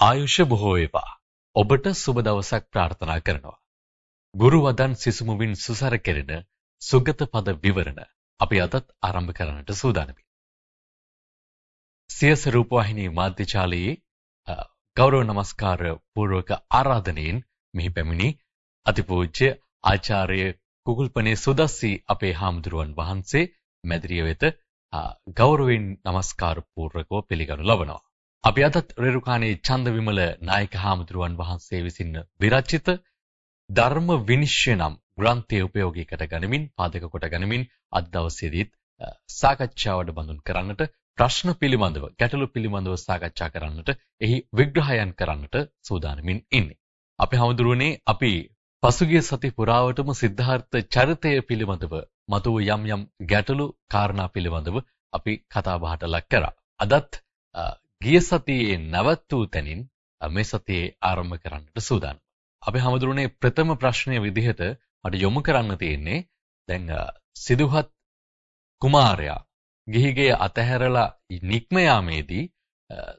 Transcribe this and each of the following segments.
ආයුෂ බොහෝ වේවා. ඔබට සුබ දවසක් ප්‍රාර්ථනා කරනවා. ගුරු වදන් සිසුමුවින් සුසර කෙරෙන සුගත පද විවරණ අපි අදත් ආරම්භ කරන්නට සූදානම්යි. සියස රූපවාහිනී මාධ්‍යචාලයේ ගෞරව නමස්කාර පූර්වක ආරාධනෙන් මෙහි පැමිණි අතිපූජ්‍ය ආචාර්ය කුකුල්පනේ සුදස්සි අපේ හාමුදුරුවන් වහන්සේ මැදිරිය වෙත ගෞරවයෙන් নমස්කාර පූර්වකව පිළිගනු ලබනවා. අපි අදත් රේරුකාණේ චන්දවිමල නායක හාමුදුරුවන් වහන්සේ විසින් විරචිත ධර්ම විනිශ්චය නම් ග්‍රන්ථය උපයෝගීකට ගනිමින් පාදක කොට ගනිමින් අද දවසේදීත් සාකච්ඡාවට බඳුන් කරන්නට ප්‍රශ්න පිළිබඳව ගැටලු පිළිබඳව සාකච්ඡා කරන්නට එහි විග්‍රහයන් කරන්නට සූදානමින් ඉන්නේ. අපි හමුදුරුවනේ අපි පසුගිය සති පුරාවටම සිද්ධාර්ථ චරිතය පිළිබඳව මතුව යම් යම් ගැටලු කාරණා පිළිබඳව අපි කතා බහට ලක් කරා. අදත් ගිය සතියේ නැවත් වූ තැනින් මේ සතියේ ආරම්භ කරන්නට සූදානම්. අපි හැමදෙරුනේ ප්‍රථම ප්‍රශ්නය විදිහට මට යොමු කරන්න තියෙන්නේ දැන් සිදුහත් කුමාරයා ගිහිගේ අතහැරලා නික්ම යාමේදී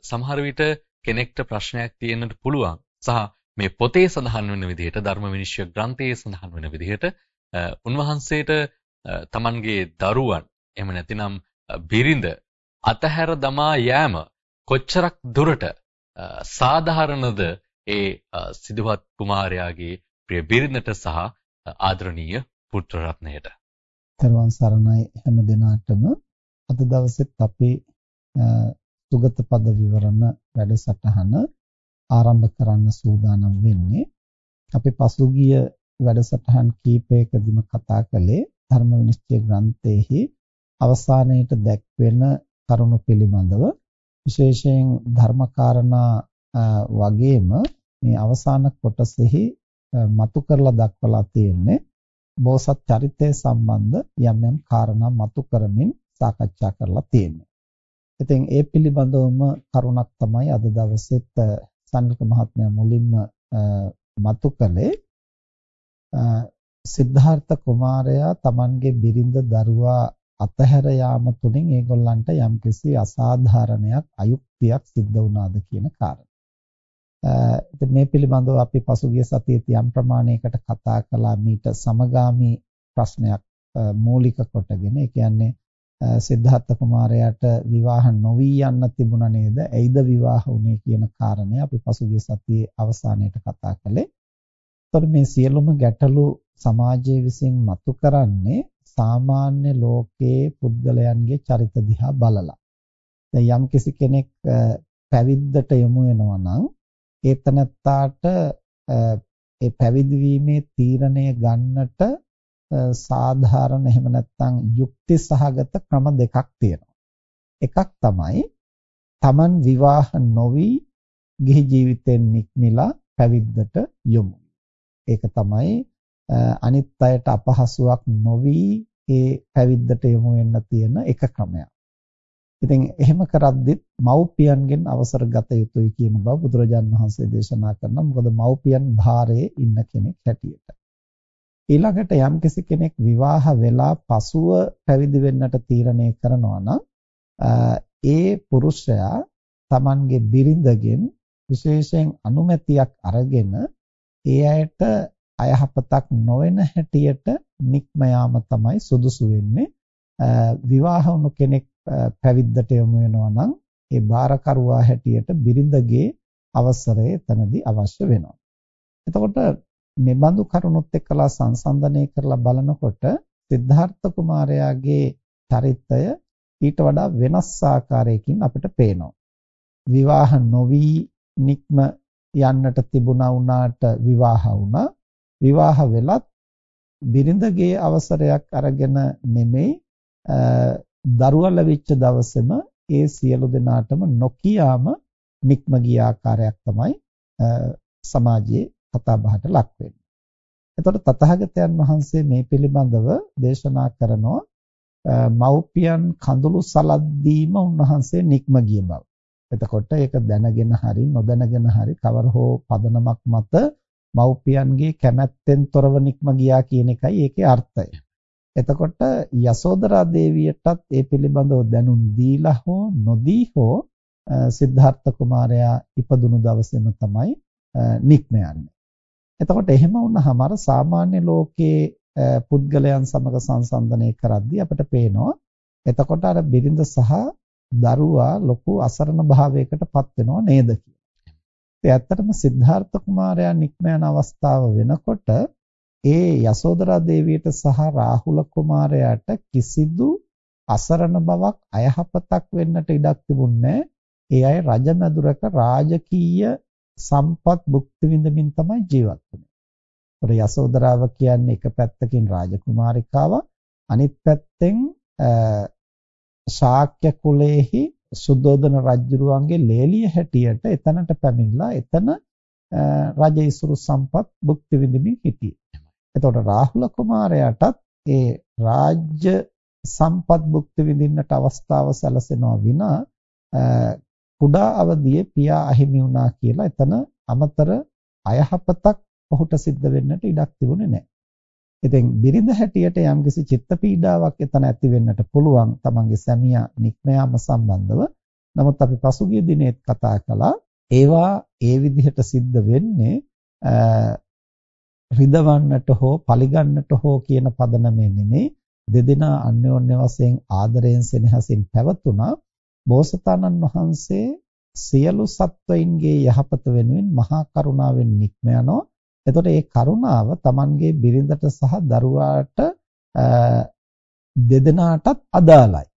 සමහර විට කෙනෙක්ට ප්‍රශ්නයක් තියෙන්නට පුළුවන් සහ මේ පොතේ සඳහන් වෙන විදිහට ධර්ම විනිශ්චය ග්‍රන්ථයේ සඳහන් වෙන විදිහට උන්වහන්සේට තමන්ගේ දරුවන් එහෙම නැතිනම් බිරිඳ අතහැර දමා යෑම කොච්චරක් දුරට සාධාරණද ඒ සිදුවත් කුමාරයාගේ ප්‍රිය බිරිඳට සහ ආදරණීය පුත්‍ර රත්නයට. තරවන් සරණයි හැම දිනාටම අද දවසෙත් අපි සුගත පද විවරණ වැඩසටහන ආරම්භ කරන්න සූදානම් වෙන්නේ. අපි පසුගිය වැඩසටහන් කීපයකදීම කතා කළේ ධර්ම විනිශ්චය ග්‍රන්ථයේහි අවසානයේට දැක්වෙන කරුණු පිළිබඳව විශේෂයෙන් ධර්මකාරණා වගේම මේ අවසාන කොටසෙහි මතු කරලා දක්වලා තියෙන්නේ බෝසත් චරිතය සම්බන්ධ යම් යම් කාරණා මතු කරමින් සාකච්ඡා කරලා තියෙන්නේ. ඉතින් ඒ පිළිබඳවම කරුණක් තමයි අද දවසෙත් සම්නික මහත්මයා මුලින්ම මතු කළේ සිද්ධාර්ථ කුමාරයා Tamanගේ බිරිඳ දරුවා අතහැර යාම තුළින් ඒගොල්ලන්ට යම්කිසි අසාධාරණයක් අයුක්තියක් සිද්ධ වුණාද කියන කාරණා. ඉතින් මේ පිළිබඳව අපි පසුගිය සතියේ යම් ප්‍රමාණයකට කතා කළා මීට සමගාමී ප්‍රශ්නයක් මූලික කොටගෙන ඒ කියන්නේ සිද්ධාර්ථ කුමාරයාට විවාහ නොවී යන්න තිබුණා නේද? ඇයිද විවාහ වුනේ කියන කාරණය අපි පසුගිය සතියේ අවසානයේට කතා කළේ. එතකොට මේ සියලුම ගැටලු සමාජයේ විසින් මතු කරන්නේ සාමාන්‍ය ලෝකයේ පුද්ගලයන්ගේ චරිත දිහා බලලා. දැන් යම්කිසි කෙනෙක් පැවිද්දට යොමු වෙනවා නම් ඒ තනත්තාට ඒ පැවිදි වීමේ තීරණය ගන්නට සාධාරණ එහෙම නැත්නම් යුක්ති සහගත ක්‍රම දෙකක් තියෙනවා. එකක් තමයි Taman විවාහ නොවි ගිහි ජීවිතෙන් නික්මිලා පැවිද්දට යොමු. ඒක තමයි අනිත් අයට අපහසුාවක් නොවි ඒ පැවිද්දට යොමු වෙන්න තියෙන එක ක්‍රමයක්. ඉතින් එහෙම කරද්දිත් මව්පියන්ගෙන් අවසර ගත යුතුයි කියන බව බුදුරජාන් වහන්සේ දේශනා කරනවා. මොකද මව්පියන් භාරයේ ඉන්න කෙනෙක් හැටියට. ඊළඟට යම්කිසි කෙනෙක් විවාහ වෙලා පසුව පැවිදි වෙන්නට තීරණය කරනවා නම් ඒ පුරුෂයා Tamanගේ බිරිඳගෙන් විශේෂයෙන් අනුමැතියක් අරගෙන ඒ අයට අයහපතක් නොවන හැටියට නික්ම යාම තමයි සුදුසු වෙන්නේ විවාහ වුණු කෙනෙක් පැවිද්දට යොමු වෙනවා නම් ඒ බාරකරුවා හැටියට බිරිඳගේ අවසරය එතනදී අවශ්‍ය වෙනවා. එතකොට මේ බඳු කරුණුත් එක්කලා සංසන්දනය කරලා බලනකොට සිද්ධාර්ථ කුමාරයාගේ චරිතය ඊට වඩා වෙනස් ආකාරයකින් අපිට පේනවා. විවාහ නොවි නික්ම යන්නට තිබුණා වුණාට විවාහ වුණා. විවාහ වෙලත් බිරිඳගේ අවසරයක් අරගෙන නෙමෙයි දරුවා ලැබිච්ච දවසේම ඒ සියලු දෙනාටම නොකියාම නික්ම ගිය ආකාරයක් තමයි සමාජයේ කතා බහට ලක් වෙන්නේ. එතකොට තථාගතයන් වහන්සේ මේ පිළිබඳව දේශනා කරනවා මව්පියන් කඳුළු සලද්දීම උන්වහන්සේ නික්ම ගිය බව. එතකොට ඒක දැනගෙන හරි නොදැනගෙන හරි කවර හෝ පදනමක් මත මව්පියන්ගේ කැමැත්තෙන් තොරව නික්ම ගියා කියන එකයි ඒකේ අර්ථය. එතකොට යසෝදරා දේවියටත් ඒ පිළිබඳව දැනුම් දීලා හෝ නොදී හෝ සිද්ධාර්ථ කුමාරයා ඉපදුණු දවසේම තමයි නික්ම යන්නේ. එතකොට එහෙම වුණාම අර සාමාන්‍ය ලෝකයේ පුද්ගලයන් සමග සංසන්දනය කරද්දී අපිට පේනවා එතකොට අර බිරිඳ සහ දරුවා ලොකු අසරණ භාවයකටපත් වෙනව නේද කියලා. ඒ ඇත්තටම සිද්ධාර්ථ කුමාරයා නික්ම යන අවස්ථාව වෙනකොට ඒ යසෝදරා දේවියට සහ රාහුල කුමාරයාට කිසිදු අසරණ බවක් අයහපතක් වෙන්නට ඉඩක් තිබුණේ ඒ අය රජමැදුරක රාජකීය සම්පත් භුක්ති විඳමින් තමයි ජීවත් වුනේ. ඒතර යසෝදරාව කියන්නේ එක පැත්තකින් රාජකුමාරිකාවක් අනිත් පැත්තෙන් ශාක්‍ය කුලයේහි සුද්ධෝදන රජුරුවන්ගේ ලේලිය හැටියට එතනට පැමිණලා එතන රජ ඉසුරු සම්පත් භුක්ති විඳින්මින් හිටියේ. එතකොට රාහුල කුමාරයාටත් ඒ රාජ්‍ය සම්පත් භුක්ති විඳින්නට අවස්ථාව සැලසෙනවා විනා කුඩා අවදියේ පියා අහිමි වුණා කියලා එතන අමතර අයහපතක් ඔහුට සිද්ධ වෙන්නට ඉඩක් තිබුණේ නැහැ. ඉතින් බිරිඳ හැටියට යම්කිසි චිත්ත පීඩාවක් එතන ඇති වෙන්නට පුළුවන් තමන්ගේ සැමියා නික්ම යාම සම්බන්ධව. නමුත් අපි පසුගිය දිනේත් කතා කළා ඒවා ඒ විදිහට සිද්ධ වෙන්නේ රිදවන්නට හෝ පලිගන්නට හෝ කියන පදනමේ නෙමෙයි දෙදෙනා අන්‍යෝන්‍ය වශයෙන් ආදරයෙන් සෙනෙහසින් පැවතුණා බෝසතාණන් වහන්සේ සියලු සත්වයින්ගේ යහපත වෙනුවෙන් මහා කරුණාවෙන් නික්ම යනවා. එතකොට මේ කරුණාව Tamanගේ බිරිඳට සහ දරුවාට දෙදෙනාටත් අදාළයි.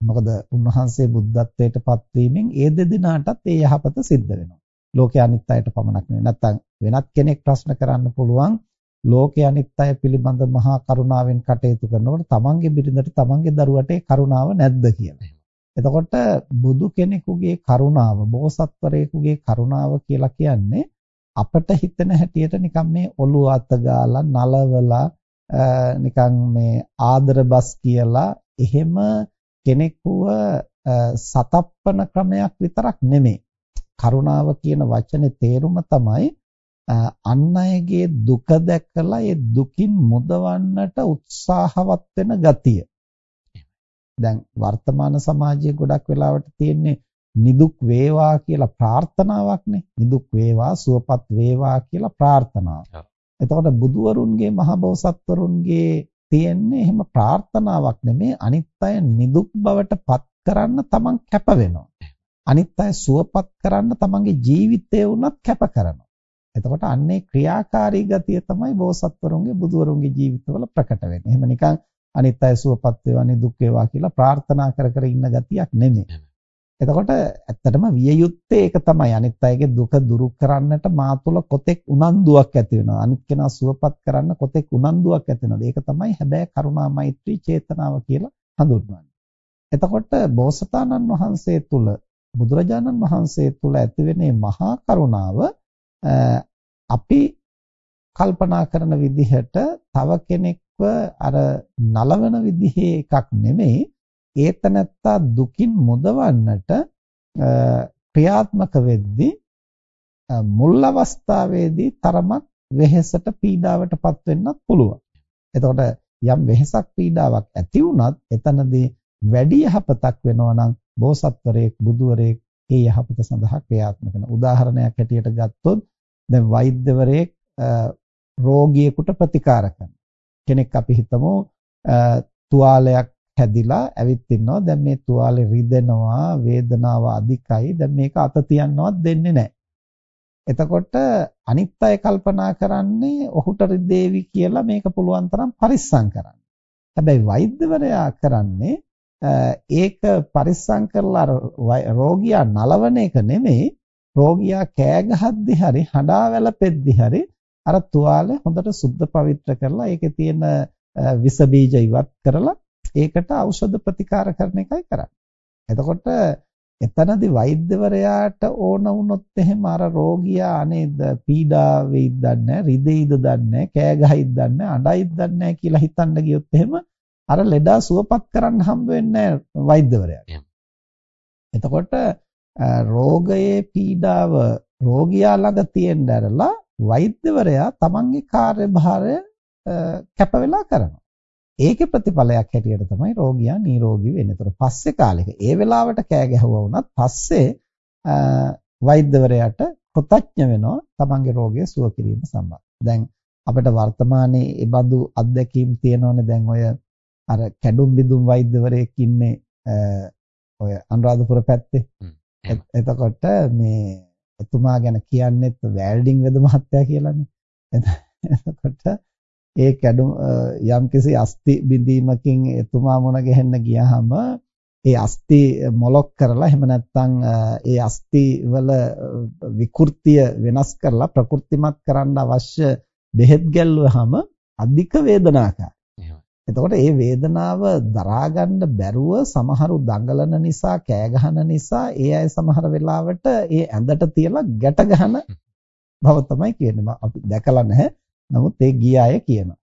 මොකද උන්වහන්සේ බුද්ධත්වයට පත්වීමෙන් ඒ දෙදෙනාටත් ඒ යහපත සිද්ධ වෙනවා. ලෝකයේ අනිත් අයට පමණක් නෙවෙයි. නැත්තම් වෙනත් කෙනෙක් ප්‍රශ්න කරන්න පුළුවන් ලෝකයේ අනිත් අය පිළිබඳ මහා කරුණාවෙන් කටයුතු කරනකොට තමන්ගේ බිරිඳට තමන්ගේ දරුවට ඒ කරුණාව නැද්ද කියලා. එතකොට බුදු කෙනෙකුගේ කරුණාව, බෝසත්වරයෙකුගේ කරුණාව කියලා කියන්නේ අපට හිතෙන හැටියට නිකන් මේ ඔළුව අත ගාලා නලවලා නිකන් මේ ආදර බස් කියලා එහෙම කෙනෙකුව සතප්පන ක්‍රමයක් විතරක් නෙමෙයි. කරුණාව කියන වචනේ තේරුම තමයි අන් අයගේ දුක දැකලා ඒ දුකින් මුදවන්නට උත්සාහවත් වෙන ගතිය. දැන් වර්තමාන සමාජයේ ගොඩක් වෙලාවට තියෙන්නේ නිදුක් වේවා කියලා ප්‍රාර්ථනාවක්නේ. නිදුක් වේවා, සුවපත් වේවා කියලා ප්‍රාර්ථනාව. එතකොට බුදුවරුන්ගේ මහබෝසත්වරුන්ගේ තියෙන්නේ එහෙම ප්‍රාර්ථනාවක් නෙමේ අනිත් අය නිදුක් බවට පත් කරන්න තමන් කැප වෙනවා. අනිත් අය සුවපත් කරන්න තමන්ගේ ජීවිතය උනත් කැප කරනවා. එතකොට අන්නේ ක්‍රියාකාරී ගතිය තමයි බෝසත්වරුන්ගේ බුදුවරුන්ගේ ජීවිතවල ප්‍රකට වෙන්නේ. එහෙම නිකන් අනිත් අය සුවපත් වේවා නිදුක් වේවා කියලා ප්‍රාර්ථනා කර කර ඉන්න ගතියක් නෙමෙයි. එතකොට ඇත්තටම විය යුත්තේ ඒක තමයි අනිත් අයගේ දුක දුරු කරන්නට මා තුළ කොතෙක් උනන්දුවක් ඇති වෙනවා. අනිත් කෙනා සුවපත් කරන්න කොතෙක් උනන්දුවක් ඇති වෙනවද? ඒක තමයි හැබැයි කරුණා මෛත්‍රී චේතනාව කියලා හඳුන්වන්නේ. එතකොට බෝසතාණන් වහන්සේ තුළ බුදුරජාණන් වහන්සේ තුළ ඇතිවෙන මහා කරුණාව අපි කල්පනා කරන විදිහට තව කෙනෙක් අර නලවන විදිහේ එකක් නෙමෙයි ඒතනත්තා දුකින් මුදවන්නට ක්‍රියාත්මක වෙද්දී මුල් අවස්ථාවේදී තරමක් වෙහෙසට පීඩාවටපත් වෙන්නත් පුළුවන්. එතකොට යම් වෙහෙසක් පීඩාවක් ඇති වුණත් එතනදී වැඩි යහපතක් වෙනවා නම් බෝසත්වරයෙක් බුදුවරයෙක් ඒ යහපත සඳහා ක්‍රියාත්මක වෙන උදාහරණයක් හැටියට ගත්තොත් දැන් වෛද්‍යවරයෙක් රෝගියෙකුට ප්‍රතිකාර කරනවා. කෙනෙක් අපි හිතමු තුවාලයක් හැදිලා ඇවිත් ඉන්නවා දැන් මේ තුවාලේ රිදෙනවා වේදනාව අධිකයි. දැන් මේක අත තියන්නවත් දෙන්නේ නැහැ. එතකොට අනිත් අය කල්පනා කරන්නේ ඔහුට රිදේවි කියලා මේක පුළුවන් තරම් පරිස්සම් කරන්න. හැබැයි වෛද්‍යවරයා කරන්නේ ඒක පරිස්සම් කරලා රෝගියා නලවන එක නෙමෙයි. රෝගියා කෑ ගහද්දි හරි හඬා වැළපෙද්දි හරි අර තුවාලය හොඳට සුද්ධ පවිත්‍ර කරලා ඒකේ තියෙන විස බීජ ඉවත් කරලා ඒකට ඖෂධ ප්‍රතිකාර කරන එකයි කරන්නේ. එතකොට එතනදී වෛද්‍යවරයාට ඕන වුණොත් එහෙම අර රෝගියා අනේද පීඩා වෙයිද දන්නේ රිදෙයිද දන්නේ කෑ ගහයිද දන්නේ අඬයිද දන්නේ කියලා හිතන්න ගියොත් එහෙම අර ලෙඩා සුවපත් කරන්න හම්බ වෙන්නේ නැහැ වෛද්‍යවරයාට. එතකොට රෝගයේ පීඩාව රෝගියා ළඟ තියෙන්න ඇරලා වෛද්‍යවරයා තමන්ගේ කාර්යභාරය කැප වෙලා කරනවා. ඒකේ ප්‍රතිඵලයක් හැටියට තමයි රෝගියා නිරෝගී වෙන්නේ. ඒතර පස්සේ කාලෙක ඒ වෙලාවට කෑ ගැහුවා වුණත් පස්සේ වෛද්‍යවරයාට කෘතඥ වෙනවා තමන්ගේ රෝගය සුව කිරීම සම්බන්ධ. දැන් අපිට වර්තමානයේ ඒ බඳු අත්දැකීම් තියෙනවනේ දැන් ඔය අර කැඩුම් බිදුම් වෛද්‍යවරයෙක් ඉන්නේ ඔය අනුරාධපුර පැත්තේ. එතකොට මේ එතුමා ගැන කියන්නේත් වැල්ඩින් වෙද මහත්තයා කියලානේ. එතකොට ඒ කැඩුම් යම්කිසි අස්ති බිඳීමකින් එතුමා මුණ ගැහෙන්න ගියාම ඒ අස්ති මොලොක් කරලා එහෙම නැත්නම් ඒ අස්ති වල විකෘතිය වෙනස් කරලා ප්‍රකෘතිමත් කරන්න අවශ්‍ය බෙහෙත් ගැල්ලුවාම අධික වේදනාකාරයි. එතකොට මේ වේදනාව දරා ගන්න බැරුව සමහරු දඟලන නිසා කෑ නිසා ඒ අය සමහර වෙලාවට ඒ ඇඳට තියලා ගැට ගහන බව තමයි කියන්නේ. අපි දැකලා නැහැ. නමුත් ඒ ගිය අය කියනවා.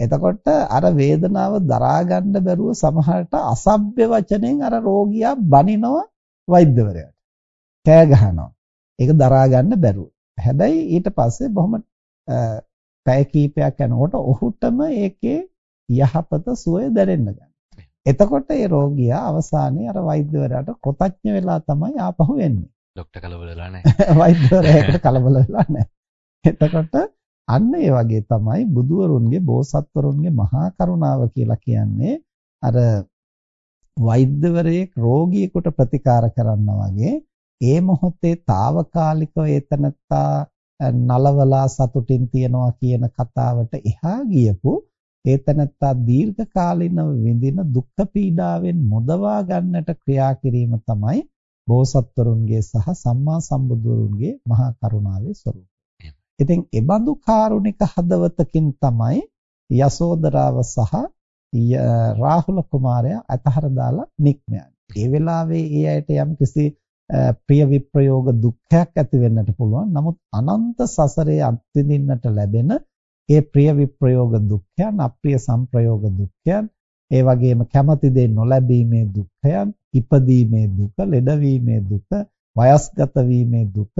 එතකොට අර වේදනාව දරා ගන්න බැරුව සමහරට අසභ්‍ය වචනෙන් අර රෝගියා බනිනවා වෛද්‍යවරයාට. කෑ ගහනවා. ඒක දරා ගන්න බැරුව. හැබැයි ඊට පස්සේ බොහොම පැය කීපයක් යනකොට ඔහුටම ඒකේ යහපත සුවය දැනෙන්න ගන්නවා. එතකොට ඒ රෝගියා අවසානයේ අර වෛද්‍යවරයාට කෘතඥ වෙලා තමයි ආපහු එන්නේ. ડોක්ටර් කලබල වෙලා නැහැ. වෛද්‍යවරයාට කලබල වෙලා නැහැ. එතකොට අන්න ඒ වගේ තමයි බුදුවරුන්ගේ බෝසත්වරුන්ගේ මහා කරුණාව කියලා කියන්නේ අර වෛද්‍යවරයෙක් රෝගියෙකුට ප්‍රතිකාර කරනවා වගේ ඒ මොහොතේ తాවකාලිකව ඒතනත්තා නලවලා සතුටින් තියනවා කියන කතාවට එහා ගියපු ඒතනත්තා දීර්ඝකාලීනව විඳින දුක් පීඩාවෙන් මොදවා ගන්නට ක්‍රියා කිරීම තමයි බෝසත්වරුන්ගේ සහ සම්මා සම්බුදුවරුන්ගේ මහා කරුණාවේ ස්වરૂපය. ඉතින් එබඳු කාරුණික හදවතකින් තමයි යසෝදරාව සහ රාහුල කුමාරයා අතහර දාලා නික්ම ඒ වෙලාවේ ඒ අයට යම් කිසි ප්‍රිය විප්‍රයෝග දුක්ඛයක් ඇති වෙන්නට පුළුවන්. නමුත් අනන්ත සසරේ අත්විඳින්නට ලැබෙන ඒ ප්‍රිය විප්‍රයෝග දුක්ඛයන්, අප්‍රිය සංප්‍රයෝග දුක්ඛයන්, ඒ වගේම කැමති දේ නොලැබීමේ දුක්ඛයන්, ඉපදීමේ දුක, ලෙඩවීමේ දුක, වයස්ගත වීමේ දුක,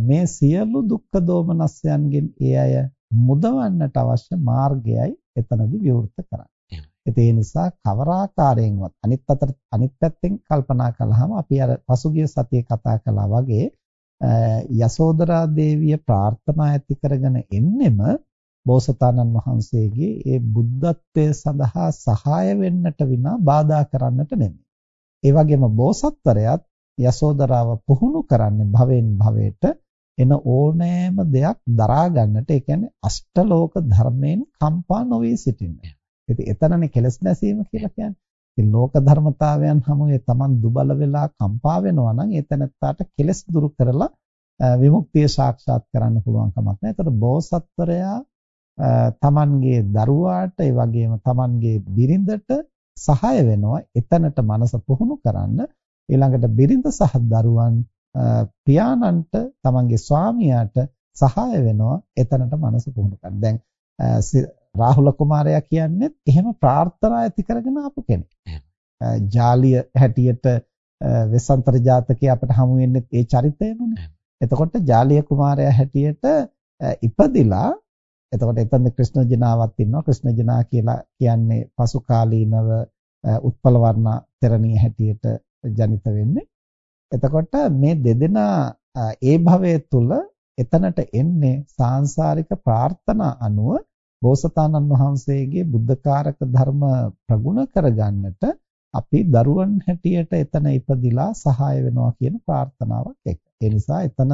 මේ සියලු දුක්ඛ දෝමනස්යන්ගෙන් ඒ අය මුදවන්නට අවශ්‍ය මාර්ගයයි එතනදී විවෘත කරන්නේ. ඒ නිසා කවර ආකාරයෙන්වත් අනිත් අතට අනිත් පැත්තෙන් කල්පනා කළාම අපි අර පසුගිය සතියේ කතා කළා වගේ යසෝදරා දේවිය ප්‍රාර්ථනා ඇති කරගෙන එන්නෙම බෝසතාණන් වහන්සේගේ ඒ බුද්ධත්වයේ සඳහා සහාය වෙන්නට විනා බාධා කරන්නට නෙමෙයි. ඒ වගේම බෝසත්වරයාත් යසෝදරාව පුහුණු කරන්නේ භවෙන් භවයට එන ඕනෑම දෙයක් දරා ගන්නට ඒ කියන්නේ අෂ්ටලෝක ධර්මයෙන් කම්පා නොවී සිටින්න. ඉතින් එතනනේ කෙලස් නැසීම කියලා කියන්නේ. ඉතින් ලෝක ධර්මතාවයන් හමුවේ Taman දුබල වෙලා කම්පා වෙනවා නම් එතනත්තාට කෙලස් දුරු කරලා විමුක්තිය සාක්ෂාත් කරන්න පුළුවන් කමක් නැහැ. ඒතර බෝසත්වරයා Tamanගේ දරුවාට ඒ වගේම Tamanගේ බිරිඳට සහාය වෙනවා එතනට මනස පුහුණු කරන්න ඊළඟට බිරිඳ සහ දරුවන් පියාණන්ට තමන්ගේ ස්වාමියාට සහාය වෙනවා එතනට මනස පුහුණු කරන්න. දැන් රාහුල කුමාරයා කියන්නේත් එහෙම ප්‍රාර්ථනා ඇති කරගෙන ආපු කෙනෙක්. ජාලිය හැටියට වෙසන්තර ජාතකයේ අපිට හමු වෙන්නේ ඒ චරිතයමනේ. එතකොට ජාලිය කුමාරයා හැටියට ඉපදිලා එතකොට එතන ක්‍රිෂ්ණ ජිනාවක් ඉන්නවා. ක්‍රිෂ්ණ ජිනා කියලා කියන්නේ පසු කාලීනව උත්පල වර්ණ තෙරණිය හැටියට ජනිත වෙන්නේ. එතකොට මේ දෙදෙනා ඒ භවයේ තුල එතනට එන්නේ සාංශාරික ප්‍රාර්ථනා අනුව බෝසතාණන් වහන්සේගේ බුද්ධකාරක ධර්ම ප්‍රගුණ කරගන්නට අපි දරුවන් හැටියට එතන ඉපදිලා සහාය වෙනවා කියන ප්‍රාර්ථනාවක් එක්ක. ඒ නිසා එතන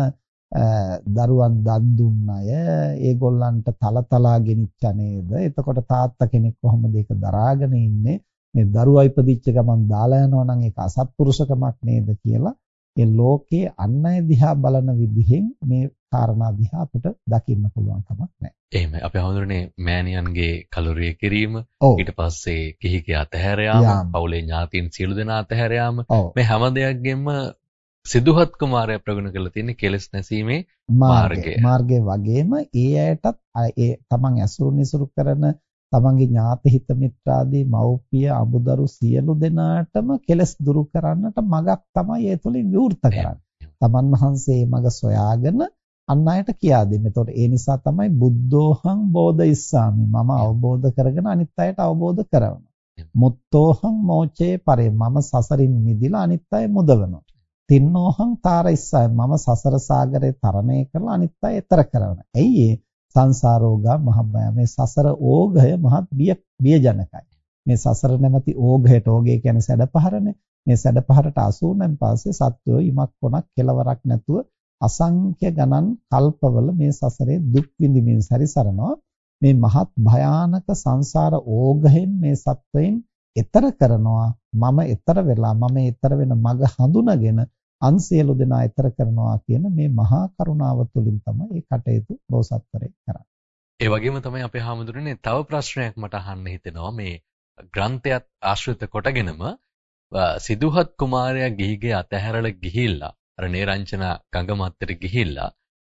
දරුවන් දන් දුන්න අය ඒගොල්ලන්ට තලතලා ගෙනිච්ච නේද? එතකොට තාත්තා කෙනෙක් කොහොමද ඒක දරාගෙන ඉන්නේ? මේ දරුවා ඉපදිච්ච ගමන් දාලා යනවා නම් ඒක අසත්පුරුෂකමක් නේද කියලා ඒ ලෝකයේ අන් අය දිහා බලන විදිහෙන් මේ කාරණා දිහා අපිට දකින්න පුළුවන් කමක් නැහැ. එහෙමයි. අපි හඳුනන්නේ මෑණියන්ගේ කලුරිය කිරීම, ඊට පස්සේ කිහිකේ අතහැර යාම, පවුලේ ඥාතීන් සියලු දෙනා අතහැර යාම මේ හැම දෙයක්ගෙම සිදුහත් කුමාරයා ප්‍රගුණ කරලා තියෙන කෙලස් නැසීමේ මාර්ගය. මාර්ගය වගේම ඒ අයටත් ඒ තමන් ඇසුරු නිසුරු කරන තමන්ගේ ඥාති හිත මිත්‍රාදී මව්පිය අමුදරු සියලු දෙනාටම කෙලස් දුරු කරන්නට මගක් තමයි ඒ තුලින් විවෘත කරන්නේ. තමන් වහන්සේ මග සොයාගෙන අන් අයට කියා දෙන්නේ. එතකොට ඒ නිසා තමයි බුද්ධෝහං බෝධිස්සාමි. මම අවබෝධ කරගෙන අනිත් අයට අවබෝධ කරනවා. මුත්තෝහං මෝචේ පරේ මම සසරින් මිදිලා අනිත් අය මුදවනවා. තින්නෝහං තාරයිස්සය මම සසර සාගරේ තරණය කරලා අනිත් අය එතර කරනවා. ඇයි ඒ සංසාරෝගා මහබ්බය මේ සසර ඕඝය මහත් බිය බියජනකයි. මේ සසර නැමැති ඕඝයට ඕඝය කියන්නේ සැඩපහරනේ. මේ සැඩපහරට අසු වුණන් පස්සේ සත්වෝ ඉමක් කොනක් කෙලවරක් නැතුව අසංඛ්‍ය ගණන් කල්පවල මේ සසරේ දුක් විඳින්මින් සැරිසරනවා. මේ මහත් භයානක සංසාර ඕඝයෙන් මේ සත්වයන් එතර කරනවා මම එතර වෙලා මම එතර වෙන මග හඳුනගෙන අන් සියලු දෙනා එතර කරනවා කියන මේ මහා කරුණාව තුළින් තමයි මේ කටයුතු බෝසත්වරේ කරන්නේ. ඒ වගේම තමයි අපේ හාමුදුරනේ තව ප්‍රශ්නයක් මට අහන්න හිතෙනවා මේ ග්‍රන්ථයත් ආශ්‍රිත කොටගෙනම සිදුහත් කුමාරයා ගිහිගේ අතහැරලා ගිහිල්ලා අර නේරංචන ගඟ මත්තට ගිහිල්ලා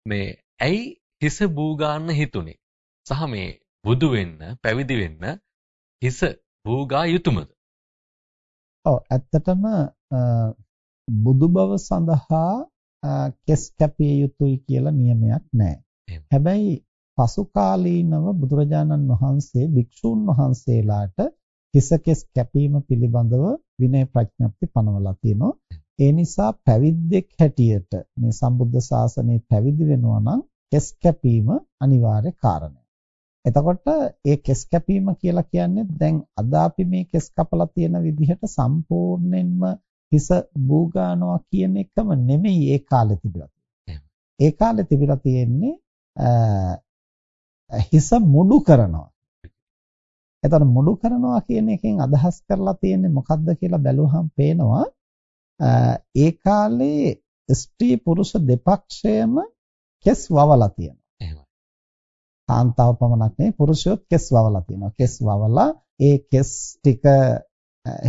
මේ ඇයි හිස බූ ගන්න හිතුනේ සහ මේ බුදු වෙන්න පැවිදි වෙන්න හිස බූගා යුතුයමද? ඔව් ඇත්තටම බුදු බව සඳහා කෙස් කැපිය යුතුයි කියලා නියමයක් නැහැ. හැබැයි පසු කාලීනව බුදුරජාණන් වහන්සේ භික්ෂූන් වහන්සේලාට හිස කෙස් කැපීම පිළිබඳව විනය ප්‍රඥප්ති පනවලා තියෙනවා. ඒ නිසා පැවිද්දෙක් හැටියට මේ සම්බුද්ධ ශාසනය පැවිදි වෙනවා නම් කෙස් කැපීම අනිවාර්ය කාරණයක්. එතකොට ඒ කෙස් කැපීම කියලා කියන්නේ දැන් අද අපි මේ කෙස් කපලා තියෙන විදිහට සම්පූර්ණයෙන්ම හිස බූගානවා කියන එකම නෙමෙයි ඒ කාලේ තිබිලා ඒ කාලේ තිබිලා තියෙන්නේ හිස මුඩු කරනවා. එතකොට මුඩු කරනවා කියන එකෙන් අදහස් කරලා තියෙන්නේ මොකක්ද කියලා බැලුවහම පේනවා ඒ කාලේ ස්ත්‍රී පුරුෂ දෙපක්ෂයම කෙස් වවලා තියෙනවා. කාන්තාව පමණක් නෙවෙයි පුරුෂයොත් කෙස් වවලා තියෙනවා. කෙස් වවලා ඒ කෙස් ටික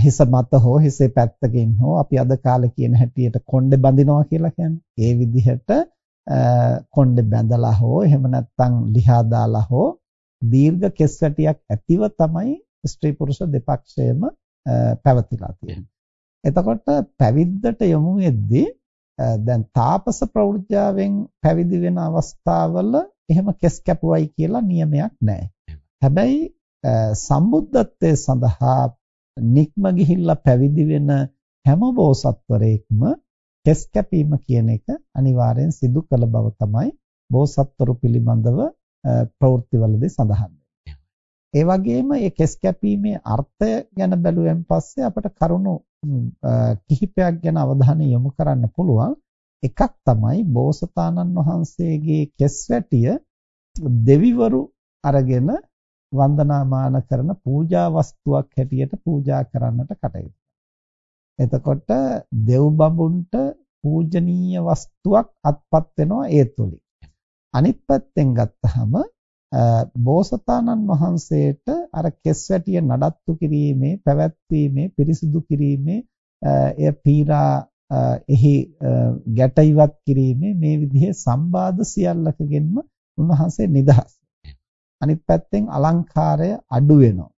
හිස මත හෝ හිසේ පැත්තකින් හෝ අපි අද කාලේ කියන හැටියට කොණ්ඩේ බඳිනවා කියලා කියන්නේ. ඒ විදිහට කොණ්ඩේ බැඳලා හෝ එහෙම නැත්නම් ලිහා දාලා හෝ දීර්ඝ කෙස් වැටියක් ඇතිව තමයි ස්ත්‍රී පුරුෂ දෙපක්ෂයේම පැවතිලා තියෙන්නේ. එතකොට පැවිද්දට යොමු වෙද්දී දැන් තාපස ප්‍රවෘජ්‍යාවෙන් පැවිදි වෙන අවස්ථාවල එහෙම කෙස් කැපුවයි කියලා නියමයක් නැහැ. හැබැයි සම්බුද්ධත්වයේ සඳහා නික්ම ගිහිල්ලා පැවිදි වෙන හැම බෝසත්වරයෙක්ම කෙස් කැපීම කියන එක අනිවාර්යෙන් සිදු කළ බව තමයි බෝසත්වරු පිළිබඳව ප්‍රවෘත්තිවලදී සඳහන් ඒ වගේම මේ කෙස් කැපීමේ අර්ථය ගැන බැලුවෙන් පස්සේ අපට කරුණු කිහිපයක් ගැන අවධානය යොමු කරන්න පුළුවන්. එකක් තමයි බෝසතාණන් වහන්සේගේ කෙස් වැටිය දෙවිවරු අරගෙන වන්දනාමාන කරන පූජා වස්තුවක් හැටියට පූජා කරන්නට කටයුතු එතකොට දෙව් බඹුන්ට පූජනීය වස්තුවක් අත්පත් වෙනවා ඒ තුලින්. අනිත් පැත්තෙන් ගත්තහම බෝසතාණන් වහන්සේට අර කෙස් වැටිය නඩත්තු කිරීමේ, පැවැත්වීමේ, පිරිසිදු කිරීමේ එය පීරා එහි ගැට ඉවත් කිරීමේ මේ විදිහේ සම්බාධ සියල්ලකගෙන්ම උන්වහන්සේ නිදහස්. අනිත් පැත්තෙන් අලංකාරය අඩු වෙනවා.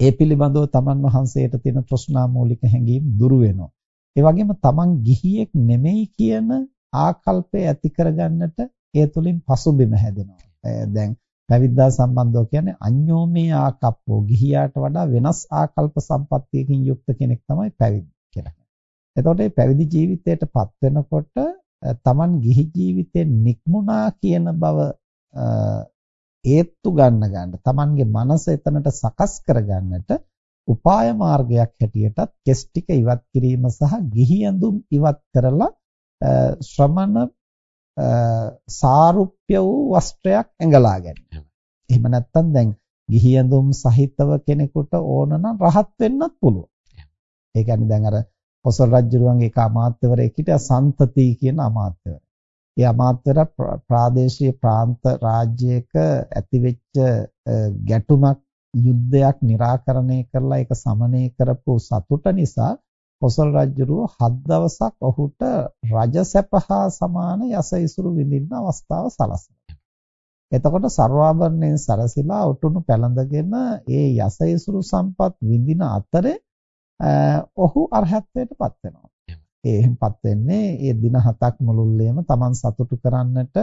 ඒ පිළිබඳව තමන් වහන්සේට තියෙන තෘෂ්ණා මූලික හැඟීම් දුරු වෙනවා. ඒ වගේම තමන් ගිහියෙක් නෙමෙයි කියන ආකල්පය ඇති කරගන්නට ඒ තුලින් පසුබිම හැදෙනවා. දැන් පැවිද්දා සම්බන්ධව කියන්නේ අඤ්ඤෝමේ ආකප්පෝ ගිහියාට වඩා වෙනස් ආකල්ප සම්පත්තියකින් යුක්ත කෙනෙක් තමයි පැවිදි කියලා. එතකොට මේ පැවිදි ජීවිතයටපත් වෙනකොට Taman ගිහි ජීවිතෙන් නික්මුණා කියන බව ඒත්තු ගන්න ගන්න Tamanගේ මනස එතනට සකස් කරගන්නට උපාය මාර්ගයක් හැටියටත් කෙස් ටික ඉවත් කිරීම සහ ගිහි ඇඳුම් ඉවත් කරලා ශ්‍රමණ සාරුප්‍ය වූ වස්ත්‍රයක් ඇඟලා ගැනීම. එහෙම නැත්නම් දැන් ගිහි ඇඳුම් සහිතව කෙනෙකුට ඕන නම් රහත් වෙන්නත් පුළුවන්. ඒ කියන්නේ දැන් අර කොසල් රජුරුවන්ගේ එක අමාත්‍යවරයෙක් හිටියා සන්තති කියන අමාත්‍යවරයා. ඒ අමාත්‍යර ප්‍රාදේශීය ප්‍රාන්ත රාජ්‍යයක ඇතිවෙච්ච ගැටුමක් යුද්ධයක් निराකරණය කරලා ඒක සමනය කරපු සතුට නිසා කොසල් රජුරුව හත් දවසක් ඔහුට රජ සැපහා සමාන යස ඉසුරු විඳින්න අවස්ථාව සලස්වනවා. එතකොට ਸਰවාභරණයෙන් සරසිලා ඔටුනු පැලඳගෙන ඒ යස ඉසුරු සම්පත් විඳින අතරේ ඔහු අරහත්ත්වයටපත් වෙනවා. ඒ එහෙමපත් වෙන්නේ ඒ දින හතක් මුළුල්ලේම Taman සතුටු කරන්නට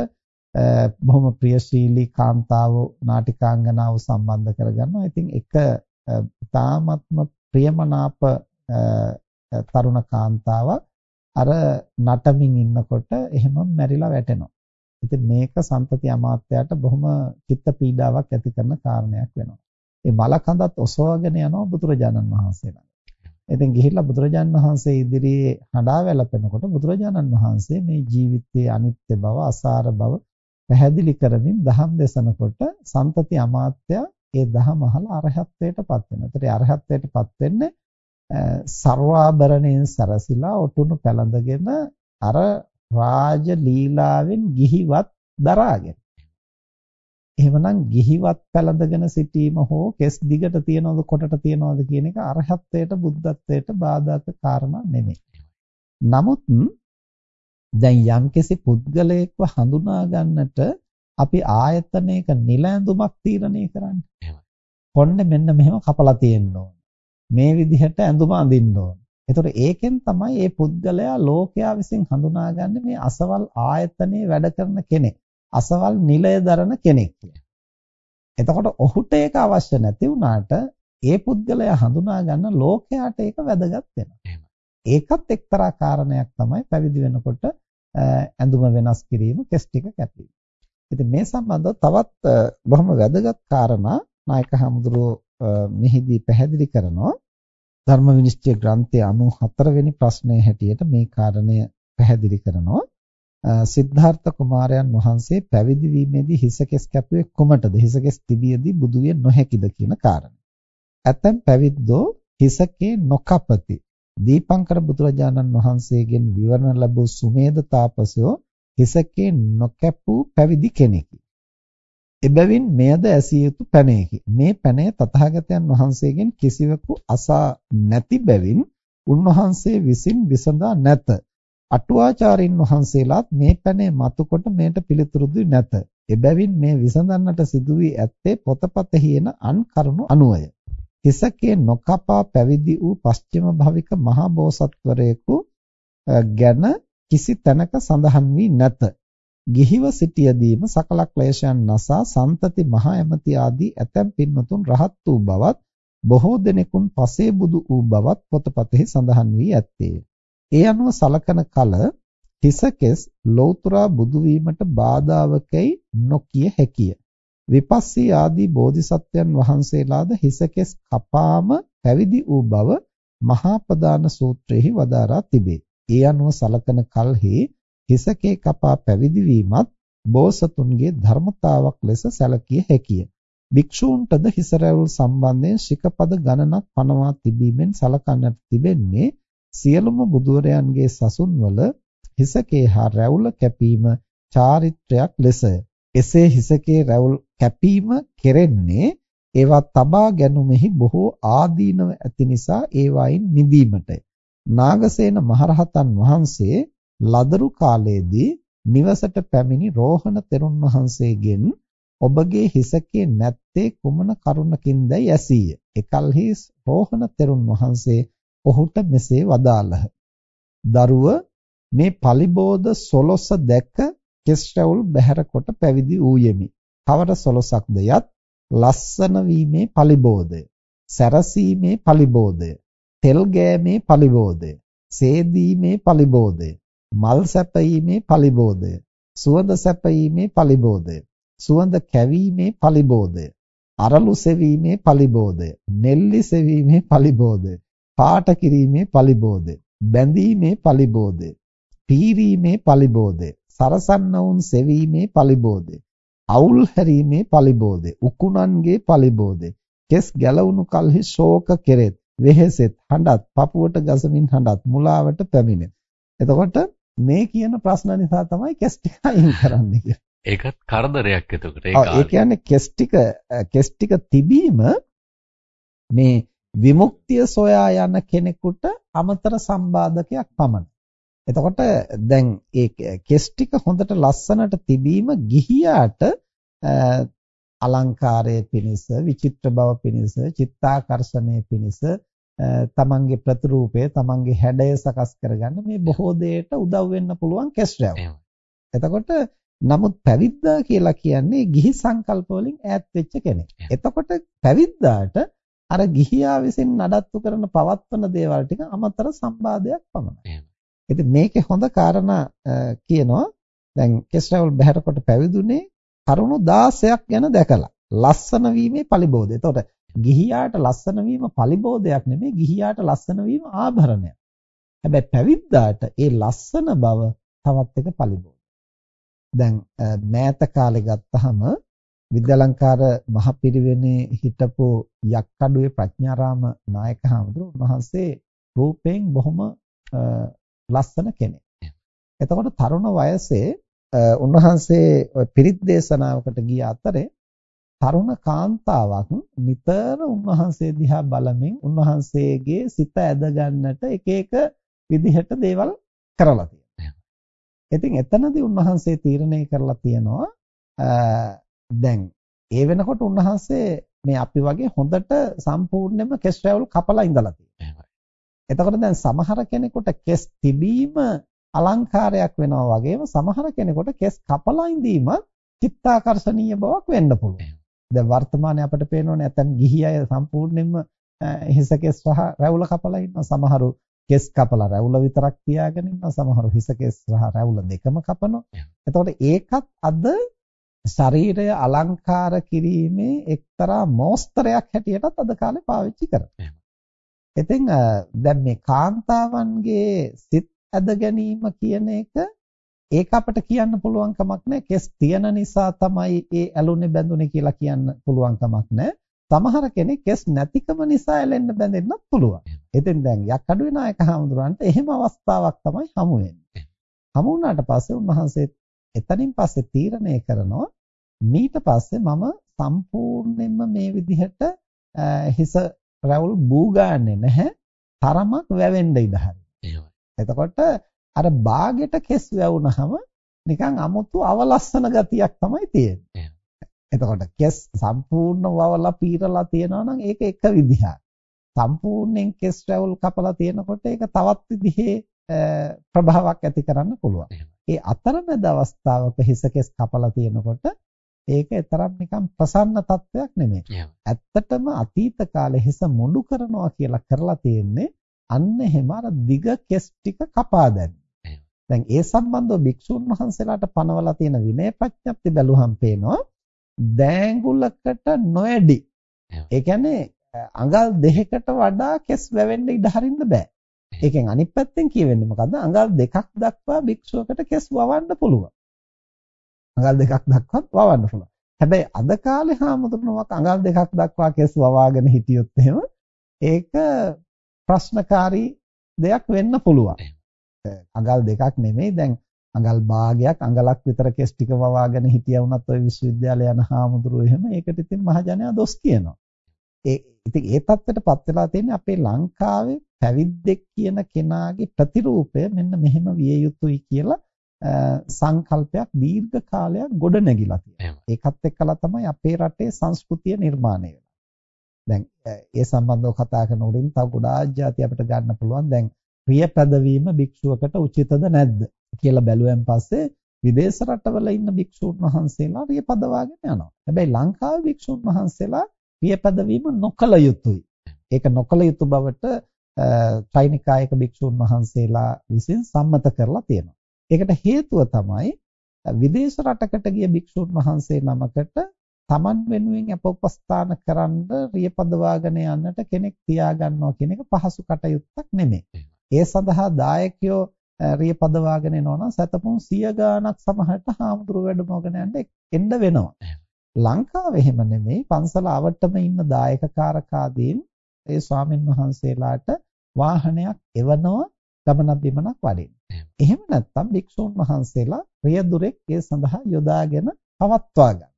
බොහොම ප්‍රියශීලී කාන්තාව නාටිකාංගනාව සම්බන්ධ කරගන්නවා. ඉතින් එක තාමත්ම ප්‍රියමනාප තරුණ කාන්තාවක් අර නටමින් ඉන්නකොට එහෙම මැරිලා වැටෙනවා. ඉතින් මේක සම්පති අමාත්‍යයට බොහොම චිත්ත පීඩාවක් ඇති කරන කාරණයක් වෙනවා. ඒ මලකඳත් ඔසවගෙන යනවා බුදුරජාණන් වහන්සේ ළඟ. ඉතින් ගිහිල්ලා බුදුරජාණන් වහන්සේ ඉදිරියේ හඬා වැළපෙනකොට බුදුරජාණන් වහන්සේ මේ ජීවිතයේ අනිත්‍ය බව, අසාර බව පැහැදිලි කරමින් දහම් දේශනකොට සම්පති අමාත්‍ය ඒ දහම අහලා අරහත්ත්වයටපත් වෙනවා. ඒතර අරහත්ත්වයටපත් වෙන්නේ සර්වාභරණයෙන් සරසිලා ඔටුනු පැලඳගෙන අර රාජ ලීලාවෙන් ගිහිවත් දරාගෙන. එහෙමනම් ගිහිවත් පැලඳගෙන සිටීම හෝ කෙස් දිගට තියනවද කොටට තියනවද කියන එක අරහත්ත්වයට බුද්ධත්වයට බාධාක කාරණා නෙමෙයි. නමුත් දැන් යම්කිසි පුද්ගලයෙක්ව හඳුනා ගන්නට අපි ආයතනයක නිල ඇඳුමක් තීරණය කරන්නේ. එහෙමයි. කොණ්ඩේ මෙන්න මෙහෙම කපලා තියෙන්න ඕන. මේ විදිහට ඇඳුම අඳින්න ඕන. ඒතර ඒකෙන් තමයි මේ පුද්ගලයා ලෝකයා විසින් හඳුනාගන්නේ මේ අසවල් ආයතනයේ වැඩ කරන කෙනෙක්. අසවල් නිලය දරන කෙනෙක් එතකොට ඔහුට ඒක අවශ්‍ය නැති වුණාට ඒ පුද්ගලයා හඳුනා ගන්න ලෝකයාට ඒක වැදගත් වෙනවා. ඒකත් එක්තරා කාරණයක් තමයි පැවිදි වෙනකොට ඇඳුම වෙනස් කිරීම, කෙස් ටික කැපීම. ඉතින් මේ සම්බන්ධව තවත් බොහොම වැදගත් කාරණා නායක හමුදුරෝ මෙහිදී පැහැදිලි කරනවා. ධර්ම විනිශ්චය ග්‍රන්ථයේ 94 වෙනි ප්‍රශ්නයේ හැටියට මේ කාරණය පැහැදිලි කරනවා. සිද්ධාර්ථ කුමාරයන් වහන්සේ පැවිදි වීමේදී හිසකෙස් කැපුවේ කුමටද? හිසකෙස් තිබියදී බුදු විය නොහැකිද කියන කාරණය. ඇතැම් පැවිද්දෝ හිසකේ නොකපති. දීපංකර බුදුරජාණන් වහන්සේගෙන් විවරණ ලැබූ සුමේද තාපසයෝ හිසකේ නොකැපූ පැවිදි කෙනෙකි. එබැවින් මෙයද ඇසිය යුතු පැනයකි. මේ පැනය තථාගතයන් වහන්සේගෙන් කිසිවෙකු අසා නැති බැවින් උන්වහන්සේ විසින් විසඳා නැත. අටුවාචාරින් වහන්සේලාත් මේ පැනේ මතුකොට මේට පිළිතුරු නැත. එබැවින් මේ විසඳන්නට සිදු වී ඇත්තේ පොතපතෙහි එන අන් කරුණු අනුවය. හිසකේ නොකපා පැවිදි වූ පස්චිම භවික මහා බෝසත්වරයෙකු ගැන කිසි තැනක සඳහන් වී නැත. ගිහිව සිටියදීම සකල ක්ලේශයන් නසා සන්තති මහ ඇමති ආදී ඇතැම් පින්වතුන් රහත් වූ බවත් බොහෝ දෙනෙකුන් පසේ බුදු වූ බවත් පොතපතෙහි සඳහන් වී ඇත්තේ. ඒ අනුව සලකන කල හිසකෙස් ලෞතුරා බුදු වීමට බාධාවකයි නොකිය හැකිය. විපස්සී ආදී බෝධිසත්වයන් වහන්සේලාද හිසකෙස් කපාම පැවිදි වූ බව මහා ප්‍රදාන සූත්‍රයේහි වදාරා තිබේ. ඒ අනුව සලකන කල්හි හිසකේ කපා පැවිදි වීමත් බෝසතුන්ගේ ධර්මතාවක් ලෙස සැලකිය හැකිය. භික්ෂූන්ටද හිස රැවුල් සම්බන්ධයෙන් ශිකපද ගණනක් පනවා තිබීමෙන් සලකන්නට තිබෙන්නේ සියලුම බුදුරයන්ගේ සසුන්වල හිසකේ හා රැවුල කැපීම චාරිත්‍රයක් ලෙසය. එසේ හිසකේ රැවුල් කැපීම කෙරෙන්නේ ඒවා තබා ගැනීමෙහි බොහෝ ආදීනව ඇති නිසා ඒවායින් නිදීමටය. නාගසේන මහරහතන් වහන්සේ ලදරු කාලයේදී නිවසට පැමිණි රෝහණ තෙරුන් වහන්සේගෙන් ඔබගේ හිසකේ නැත්තේ කුමන කරුණකින්දයි ඇසීය. එකල්හි රෝහණ තෙරුන් වහන්සේ ඔහුට මෙසේ වදාළහ. දරුව මේ පලිබෝධ සොලොස දැක කෙස් රැවුල් බැහැර කොට පැවිදි වූයෙමි. කවර සොලොසක්ද යත්? ලස්සන වීමේ පලිබෝධය, සැරසීමේ පලිබෝධය, තෙල් ගෑමේ පලිබෝධය, සේදීමේ පලිබෝධය, මල් සැපීමේ පලිබෝධය. සුවඳ සැපීමේ පලිබෝධය. සුවඳ කැවීමේ පලිබෝධය. අරලු සෙවීමේ පලිබෝධය. නෙල්ලි සෙවීමේ පලිබෝධය. පාට කිරීමේ පලිබෝධය බැඳීමේ පලිබෝධය පීරීමේ පලිබෝධය සරසන්න වුන් සෙවීමේ පලිබෝධය අවුල් හැරීමේ පලිබෝධය උකුණන්ගේ පලිබෝධය කෙස් ගැලවුණු කලෙහි ශෝක කෙරෙත් වෙහෙසෙත් හඬත් පපුවට ගසමින් හඬත් මුලාවට පැමිණෙත් එතකොට මේ කියන ප්‍රශ්න නිසා තමයි කෙස් ටික අයින් කරන්න කියන්නේ. ඒකත් කරදරයක් එතකොට ඒක. ඒ කියන්නේ කෙස් ටික කෙස් ටික තිබීම මේ විමුක්තිය සොයා යන කෙනෙකුට අමතර සම්බාධකයක් පමණයි. එතකොට දැන් ඒ කෙස් ටික හොඳට ලස්සනට තිබීම ගිහියාට අලංකාරයේ පිණිස විචිත්‍ර බව පිණිස චිත්තාකර්ෂණයේ පිණිස තමන්ගේ ප්‍රතිරූපය තමන්ගේ හැඩය සකස් කරගන්න මේ බොහෝ දෙයට උදව් වෙන්න පුළුවන් කැස්රෑව. එතකොට නමුත් පැවිද්දා කියලා කියන්නේ ගිහි සංකල්ප වලින් ඈත් වෙච්ච කෙනෙක්. එතකොට පැවිද්දාට අර ගිහියා විසින් නඩත්තු කරන පවත්වන දේවල් ටික අමතර සම්බාධයක් පමණයි. ඉතින් මේකේ හොඳ කාරණා කියනවා දැන් කෙස් රැවුල් බහැරකොට පැවිදුනේ කරුණු 16ක් ගැන දැකලා ලස්සන වීමේ පලිබෝධය. එතකොට ගිහියාට ලස්සන වීම පලිබෝධයක් නෙමෙයි ගිහියාට ලස්සන වීම ආභරණයක්. හැබැයි පැවිද්දාට ඒ ලස්සන බව තවත් එක පලිබෝධ. දැන් මෑත කාලේ ගත්තහම විද්‍යාලංකාර මහපිරිවෙනේ හිටපු යක්කඩුවේ ප්‍රඥාරාම නායක හඳුරු උන්වහන්සේ රූපයෙන් බොහොම ලස්සන කෙනෙක්. එතකොට තරුණ වයසේ උන්වහන්සේ පිරිත් දේශනාවකට ගිය අතරේ තරුණ කාන්තාවක් නිතර උන්වහන්සේ දිහා බලමින් උන්වහන්සේගේ සිත ඇද ගන්නට එක එක විදිහට දේවල් කරලා තියෙනවා. ඉතින් එතනදී උන්වහන්සේ තීරණය කරලා තියෙනවා දැන් ඒ වෙනකොට උන්වහන්සේ මේ අපි වගේ හොඳට සම්පූර්ණයෙන්ම කෙස් රැවුල් කපලා ඉඳලා තියෙනවා. එතකොට දැන් සමහර කෙනෙකුට කෙස් තිබීම අලංකාරයක් වෙනවා වගේම සමහර කෙනෙකුට කෙස් කපලා ඉඳීම චිත්තාකර්ෂණීය බවක් වෙන්න පුළුවන්. දැන් වර්තමානයේ අපිට පේනෝනේ නැත්නම් ගිහි අය සම්පූර්ණයෙන්ම හිස කෙස් සහ රැවුල කපලා ඉන්නවා. සමහරු කෙස් කපලා රැවුල විතරක් තියාගෙන ඉන්නවා. සමහරු හිස කෙස් සහ රැවුල දෙකම කපනවා. එතකොට ඒකත් අද ශරීරය අලංකාර කිරීමේ එක්තරා මෝස්තරයක් හැටියටත් අද කාලේ පාවිච්චි කරනවා. ඉතින් දැන් මේ කාන්තාවන්ගේ සිත් ඇද ගැනීම කියන එක ඒක අපිට කියන්න පුළුවන් කමක් නැහැ. කෙස් තියෙන නිසා තමයි ඒ ඇලුනේ බැඳුනේ කියලා කියන්න පුළුවන් කමක් නැහැ. සමහර කෙනෙක් කෙස් නැතිකම නිසා ඇලෙන්න බැඳෙන්නත් පුළුවන්. ඉතින් දැන් යක්කඩුවේ නායක හඳුරන්ට එහෙම අවස්ථාවක් තමයි හමු වෙන්නේ. හමු වුණාට පස්සේ උන්වහන්සේ එතනින් පස්සේ තීරණය කරනවා මීට පස්සේ මම සම්පූර්ණයෙන්ම මේ විදිහට හිස රැවුල් බූ ගන්නෙ නැහැ. තරමක් වැවෙන්න ඉඩ හරියි. එතකොට අර බාගෙට කෙස් වැවුනහම නිකන් අමුතු අවලස්සන ගතියක් තමයි තියෙන්නේ. එතකොට කෙස් සම්පූර්ණ වවලා පීරලා තියෙනවා නම් ඒක එක විදිහක්. සම්පූර්ණයෙන් කෙස් රැවුල් කපලා තියෙනකොට ඒක තවත් විදිහේ ප්‍රභාවයක් ඇති කරන්න පුළුවන්. ඒ අතරමැද අවස්ථාවක හිස කෙස් කපලා තියෙනකොට ඒක තරම් නිකන් ප්‍රසන්න තත්වයක් නෙමෙයි. ඇත්තටම අතීත කාලේ හිස මුඩු කරනවා කියලා කරලා තියෙන්නේ අන්න එහෙම අර දිග කෙස් ටික කපා දැමීම. දැන් ඒ සම්බන්ධව භික්ෂුන් වහන්සේලාට පනවලා තියෙන විනය ප්‍රඥප්ති බැලුවහම් පේනවා දෑඟුලකට නොඇඩි. ඒ කියන්නේ අඟල් දෙකකට වඩා කෙස් වැවෙන්න ඉඩ හරින්න බෑ. ඒකෙන් අනිත් පැත්තෙන් කියවෙන්නේ මොකද්ද? අඟල් දෙකක් දක්වා භික්ෂුවකට කෙස් වවන්න පුළුවන්. අඟල් දෙකක් දක්වත් වවන්න පුළුවන්. හැබැයි අද කාලේ හාමුදුරනමක් අඟල් දෙකක් දක්වා කෙස් වවාගෙන හිටියොත් එහෙම ඒක ප්‍රශ්නකාරී දෙයක් වෙන්න පුළුවන්. අඟල් දෙකක් නෙමෙයි දැන් අඟල් භාගයක් අඟලක් විතර කෙස් ටික වවාගෙන හිටියා වුණත් ওই විශ්වවිද්‍යාලය යන හාමුදුරුවෝ එහෙම ඒකට ඉතින් මහජනයා දොස් කියනවා. ඒ ඉතින් ඒ පැත්තටපත් වෙලා තියෙන්නේ අපේ ලංකාවේ පැවිද්දෙක් කියන කෙනාගේ ප්‍රතිරූපය මෙන්න මෙහෙම විය යුතුයි කියලා සංකල්පයක් දීර්ඝ කාලයක් ගොඩ නැගිලා තියෙනවා. ඒකත් එක්කලා තමයි අපේ රටේ සංස්කෘතිය නිර්මාණය වෙලා. දැන් ඒ සම්බන්ධව කතා කරනකොට තව ගොඩාක් જાති අපිට ගන්න පුළුවන්. දැන් ප්‍රිය පැදවීම භික්ෂුවකට උචිතද නැද්ද කියලා බැලුවෙන් පස්සේ විදේශ රටවල ඉන්න භික්ෂුන් වහන්සේලා ප්‍රිය පදවාගෙන යනවා. හැබැයි ලංකාවේ භික්ෂුන් වහන්සේලා ප්‍රිය පැදවීම නොකළ යුතුයි. ඒක නොකළ යුතු බවට ත්‍රිනිකායක භික්ෂුන් වහන්සේලා විසින් සම්මත කරලා තියෙනවා. ඒකට හේතුව තමයි විදේශ රටකට ගිය භික්ෂුන් වහන්සේ නමකට Taman වෙනුවෙන් අප උපස්ථාන කරන්න රියපදවාගෙන යන්නට කෙනෙක් තියාගන්නවා කියන එක පහසු කටයුත්තක් නෙමෙයි. ඒ සඳහා දායකයෝ රිය පදවාගෙන එනවා නම් සතපොන් 100 ගාණක් සමහරට හාමුදුරු වැඩමවගෙන යන්න එන්න වෙනවා. ලංකාවේ එහෙම නෙමෙයි පන්සල අවට්ටම ඉන්න දායකකාරකාදීන් ඒ ස්වාමින් වහන්සේලාට වාහනයක් එවනවා ගමනක් බිමනක් වඩින්න. එහෙම. නැත්නම් භික්ෂුන් වහන්සේලා රියදුරෙක් ඒ සඳහා යොදාගෙන පවත්වා ගන්න.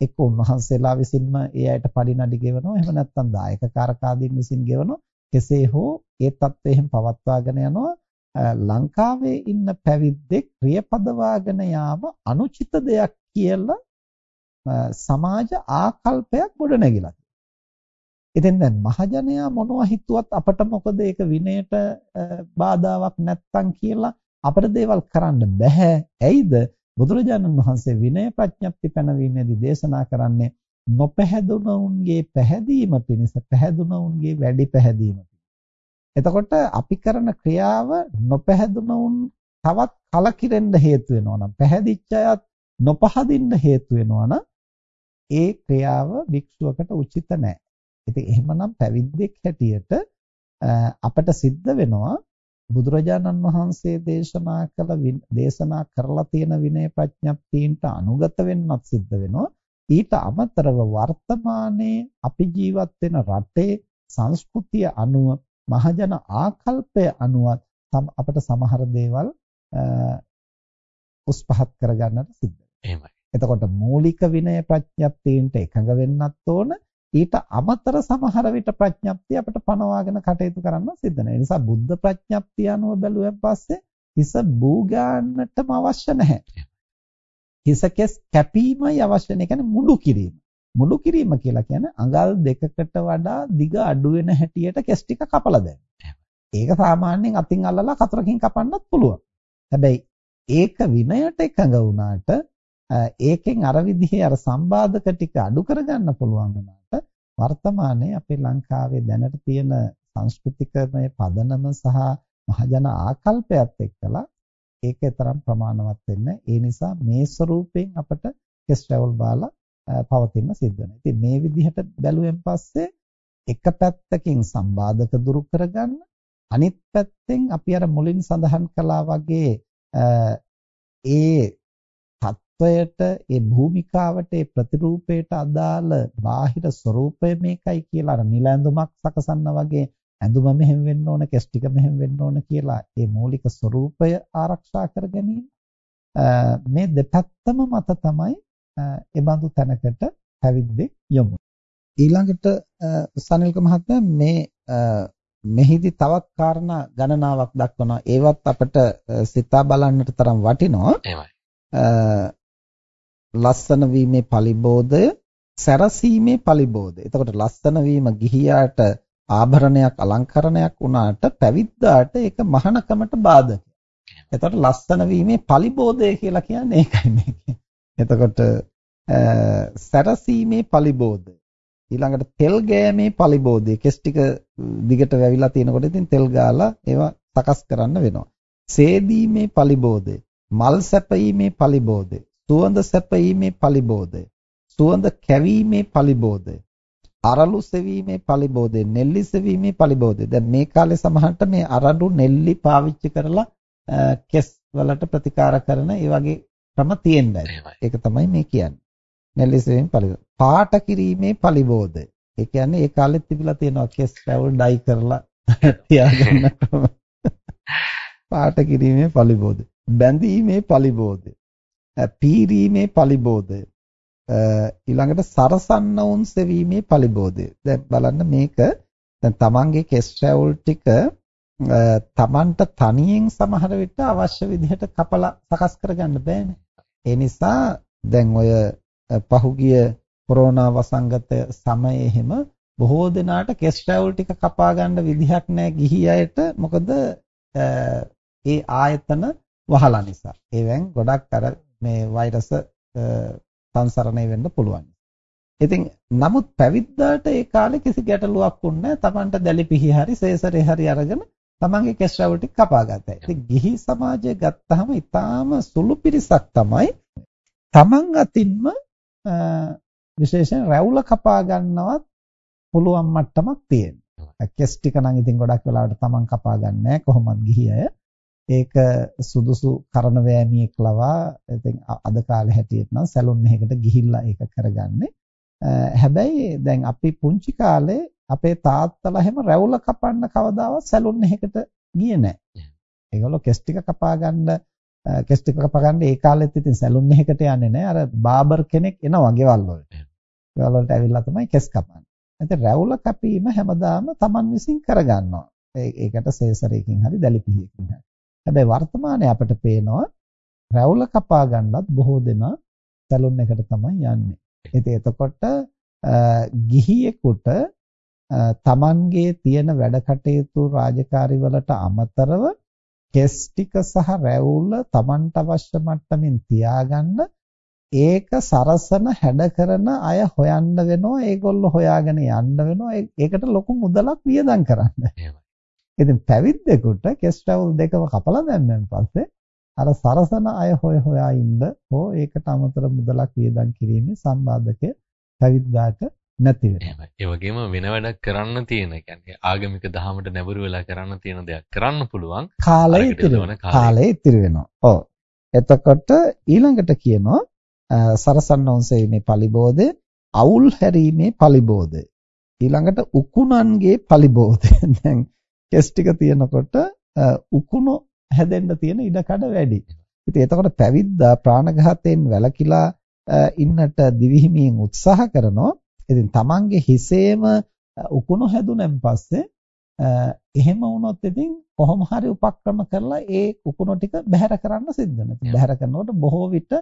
එක්ක උන්වහන්සේලා විසින්ම ඒ අයට පඩිනඩි ගෙවනවා. එහෙම නැත්නම් දායකකාරකාදීන් විසින් ගෙවනවා. කෙසේ හෝ ඒ தත්වයෙන් පවත්වාගෙන යනවා. ලංකාවේ ඉන්න පැවිද්දෙක් ප්‍රියපදවාගෙන යාම අනුචිත දෙයක් කියලා සමාජ ආකල්පයක් ගොඩනැගිලා ඉතින් දැන් මහජනයා මොනවා හිතුවත් අපට මොකද ඒක විනයට බාධාවක් නැත්තම් කියලා අපිට දේවල් කරන්න බෑ. ඇයිද? බුදුරජාණන් වහන්සේ විනය ප්‍රඥප්ති පැනවීමේදී දේශනා කරන්නේ නොපැහැදුණුන්ගේ පැහැදීම පිණිස පැහැදුණුන්ගේ වැඩි පැහැදීම එතකොට අපි කරන ක්‍රියාව නොපැහැදුණුන් තවත් කලකිරෙන්න හේතු වෙනවා නම් පැහැදිච්ච අයත් නොපහදින්න හේතු වෙනවා නම් ඒ ක්‍රියාව භික්ෂුවකට උචිත නැහැ. ඉතින් එහෙමනම් පැවිද්දෙක් හැටියට අපට සිද්ධ වෙනවා බුදුරජාණන් වහන්සේ දේශනා කළ දේශනා කරලා තියෙන විනය ප්‍රඥප්තියින්ට අනුගත වෙන්නත් සිද්ධ වෙනවා. ඊට අමතරව වර්තමානයේ අපි ජීවත් වෙන රටේ සංස්කෘතිය අනුව මහජන ආකල්පය අනුව අපට සමහර දේවල් උස් පහත් කරගන්නට සිද්ධ එහෙමයි. එතකොට මූලික විනය ප්‍රඥප්තියින්ට එකඟ වෙන්නත් ඕන ඊට අමතර සමහර විට ප්‍රඥප්තිය අපිට පනවාගෙන කටයුතු කරන්න සිද්ධ වෙනවා. ඒ නිසා බුද්ධ ප්‍රඥප්තිය අනුව බැලුවෙන් පස්සේ හිස බූ ගන්නටම අවශ්‍ය නැහැ. හිසකෙස් කැපීමයි අවශ්‍ය නැහැ. කියන්නේ මුඩු කිරීම. මුඩු කිරීම කියලා කියන්නේ අඟල් දෙකකට වඩා දිග අඩු වෙන හැටියට කෙස් ටික කපලා දැම්ම. ඒක සාමාන්‍යයෙන් අතින් අල්ලලා කතරකින් කපන්නත් පුළුවන්. හැබැයි ඒක විනයට එකඟ වුණාට ඒකෙන් අර විදිහේ අර සම්බාධක ටික අඩු කරගන්න පුළුවන් වුණාට වර්තමානයේ අපේ ලංකාවේ දැනට තියෙන සංස්කෘතිකමය පදනම සහ මහජන ආකල්පයත් එක්කලා ඒකේ තරම් ප්‍රමාණවත් වෙන්නේ ඒ නිසා මේ ස්වරූපයෙන් අපට කෙස් රැවුල් බාලා පවතින සිද්ධ වෙනවා. ඉතින් මේ විදිහට බැලුවෙන් පස්සේ එක පැත්තකින් සම්බාධක දුරු කරගන්න අනිත් පැත්තෙන් අපි අර මුලින් සඳහන් කළා වගේ ඒ තත්වයට ඒ භූමිකාවට ඒ ප්‍රතිරූපයට අදාළ බාහිර ස්වરૂපය මේකයි කියලා අර නිලැඳුමක් සකසන්න වගේ ඇඳුම මෙහෙම වෙන්න ඕන කෙස් ටික මෙහෙම වෙන්න ඕන කියලා ඒ මූලික ස්වરૂපය ආරක්ෂා කර ගැනීම මේ දෙපැත්තම මත තමයි ඒ බඳු තැනකට පැවිද්දෙක් යොමු. ඊළඟට සනිල්ක මහත්මයා මේ මෙහිදී තවත් කාරණා ගණනාවක් දක්වනවා. ඒවත් අපිට සිතා බලන්නට තරම් වටිනවා. එහෙමයි ලස්සන වීමේ පලිබෝධය සැරසීමේ පලිබෝධය. එතකොට ලස්සන වීම ගිහියාට ආභරණයක් අලංකරණයක් වුණාට පැවිද්දාට ඒක මහානකමට බාධකයි. එතකොට ලස්සන වීමේ පලිබෝධය කියලා කියන්නේ ඒකයි මේකේ. එතකොට සැරසීමේ පලිබෝධය ඊළඟට තෙල් ගෑමේ පලිබෝධය කෙස් ටික දිගට වැවිලා තියෙනකොට ඉතින් තෙල් ගාලා ඒවා සකස් කරන්න වෙනවා. සේදීමේ පලිබෝධය මල් සැපීමේ පලිබෝධය සුවඳ සැපීමේ පලිබෝධය සුවඳ කැවීමේ පලිබෝධය අරලු සෙවීමේ පලිබෝධය නෙල්ලි සෙවීමේ පලිබෝධය. දැන් මේ කාලේ සමහරට මේ අරලු නෙල්ලි පාවිච්චි කරලා කෙස් වලට ප්‍රතිකාර කරන ඒ වගේ ක්‍රම තියෙනවා ඒක තමයි මේ කියන්නේ. නෙල්ලි සෙවීමේ පලිබෝධය. පාට කිරීමේ පලිබෝධය. ඒ කියන්නේ ඒ කාලෙත් තිබිලා තියෙනවා කෙස් රැවුල් ඩයි කරලා තියාගන්න. පාට කිරීමේ පලිබෝධය. බැඳීමේ පලිබෝධය පීරීමේ පලිබෝධය. ඊළඟට සරසන්න වුන් සෙවීමේ පලිබෝධය. දැන් බලන්න මේක දැන් තමන්ගේ කෙස් රැවුල් ටික තමන්ට තනියෙන් සමහර විට අවශ්‍ය විදිහට කපලා සකස් කරගන්න බෑනේ. ඒ නිසා දැන් ඔය පහුගිය කොරෝනා වසංගත සමයේ හිම බොහෝ දෙනාට කෙස් රැවුල් ටික කපා ගන්න විදිහක් නැහැ ගිහි අයට. මොකද ඒ ආයතන වහලා නිසා. ඒවෙන් ගොඩක් අර මේ වෛරස සංසරණය වෙන්න පුළුවන්. ඉතින් නමුත් පැවිද්දාට ඒ කාලේ කිසි ගැටලුවක් වුණේ නැහැ. Tamanට දැලි පිහි හරි සේසරේ හරි අරගෙන තමන්ගේ කෙස් රැවුල් ටික කපා ගත්තා. ඉතින් ගිහි සමාජය ගත්තාම ඊටාම සුළු පිරිසක් තමයි තමන් අතින්ම විශේෂයෙන් රැවුල කපා ගන්නවත් පුළුවන් මට්ටමක් තියෙනවා. කෙස් ටික නම් ඉතින් ගොඩක් වෙලාවට තමන් කපා ගන්නෑ කොහොමත් ගිහි අය. ඒක සුදුසු කරන වෑමියෙක් ලවා ඉතින් අද කාලේ හැටියට නම් සැලුන් එකකට ගිහිල්ලා ඒක කරගන්නේ. හැබැයි දැන් අපි පුංචි කාලේ අපේ තාත්තලා හැම රැවුල කපන්න කවදාවත් සැලුන් එකකට ගියේ නැහැ. ඒගොල්ලෝ කෙස් ටික කපා ගන්න කෙස් ටික කපා ගන්න ඒ කාලෙත් ඉතින් සැලුන් එකකට යන්නේ නැහැ. අර බාබර් කෙනෙක් එනවා ගෙවල් වලට. ගෙවල් වලට ඇවිල්ලා තමයි කෙස් කපන්නේ. ඉතින් රැවුල කැපීම හැමදාම Taman විසින් කරගන්නවා. ඒකට සේසරයකින් හරි දැලිපිහකින් හරි. හැබැයි වර්තමානයේ අපිට පේනවා රැවුල කපා ගන්නත් බොහෝ දෙනා සැලුන් එකට තමයි යන්නේ. ඉතින් එතකොට ගිහියෙකුට තමන්ගේ තියෙන වැඩ කටයුතු රාජකාරි වලට අමතරව කෙස් ටික සහ රැවුල තමන්ට අවශ්‍ය මට්ටමින් තියාගන්න ඒක සරසන හැඩ කරන අය හොයන්න වෙනවා ඒගොල්ලෝ හොයාගෙන යන්න වෙනවා ඒකට ලොකු මුදලක් වියදම් කරන්න. ඉතින් පැවිද්දෙකුට කෙස් රැවුල් දෙකම කපලා දැම්මෙන් පස්සේ අර සරසන අය හොය හොයා ඉන්න හෝ ඒකට අමතර මුදලක් වියදම් කිරීමේ සම්බාධකය පැවිද්දාට නැති වෙනවා. ඒ වගේම වෙන වැඩක් කරන්න තියෙන කියන්නේ ආගමික දහමට නැඹුරු වෙලා කරන්න තියෙන දෙයක් කරන්න පුළුවන් කාලය ඉතිරි වෙනවා. කාලය ඉතිරි වෙනවා. ඔව්. එතකොට ඊළඟට කියනවා සරසන්න ඔන්සෙයිනේ පලිබෝධය අවුල් හැරීමේ පලිබෝධය. ඊළඟට උකුණන්ගේ පලිබෝධය. දැන් කෙස් ටික තියෙනකොට උකුණු හැදෙන්න තියෙන ඉඩකඩ වැඩි. ඉතින් එතකොට පැවිද්දා ප්‍රාණඝාතයෙන් වැළකීලා ඉන්නට දිවිහිමියෙන් උත්සාහ කරනවා. ඉතින් තමන්ගේ හිසේම උකුණු හැදුනෙන් පස්සේ එහෙම වුණොත් ඉතින් කොහොම හරි උපක්‍රම කරලා ඒ උකුණු ටික බැහැර කරන්න සිද්ධ වෙනවා. බැහැර කරනකොට බොහෝ විට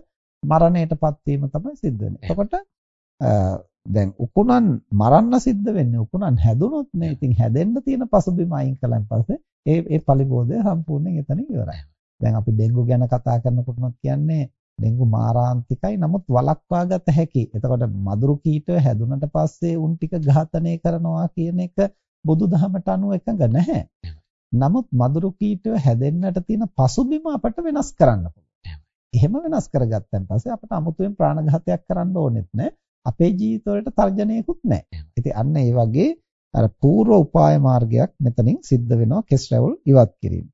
මරණයටපත් වීම තමයි සිද්ධ වෙන්නේ. එතකොට දැන් උකුණන් මරන්න සිද්ධ වෙන්නේ උකුණන් හැදුනොත් නේ. ඉතින් හැදෙන්න තියෙන පසුබිම අයින් කළාන් පස්සේ ඒ ඒ පරිබෝධය සම්පූර්ණයෙන් එතනින් ඉවරයි. දැන් අපි ඩෙන්ගු ගැන කතා කරනකොට කියන්නේ ඩෙන්ගු මාරාන්තිකයි නමුත් වළක්වා ගත හැකි. එතකොට මදුරු කීටය හැදුනට පස්සේ උන් ටික ඝාතනය කරනවා කියන එක බුදුදහමට අනුව එකඟ නැහැ. නමුත් මදුරු කීටය හැදෙන්නට තියෙන පසුබිම අපට වෙනස් කරන්න පුළුවන්. එහෙම වෙනස් කරගත්තන් පස්සේ අපට අමුතුවෙන් ප්‍රාණඝාතයක් කරන්න ඕනෙත් නැහැ. අපේ ජීවිතවලට තර්ජනයකුත් නැහැ. ඉතින් අන්න ඒ වගේ අර పూర్ව උපාය මාර්ගයක් මෙතනින් සිද්ධ වෙනවා කෙස් රැවුල් ඉවත් කිරීම.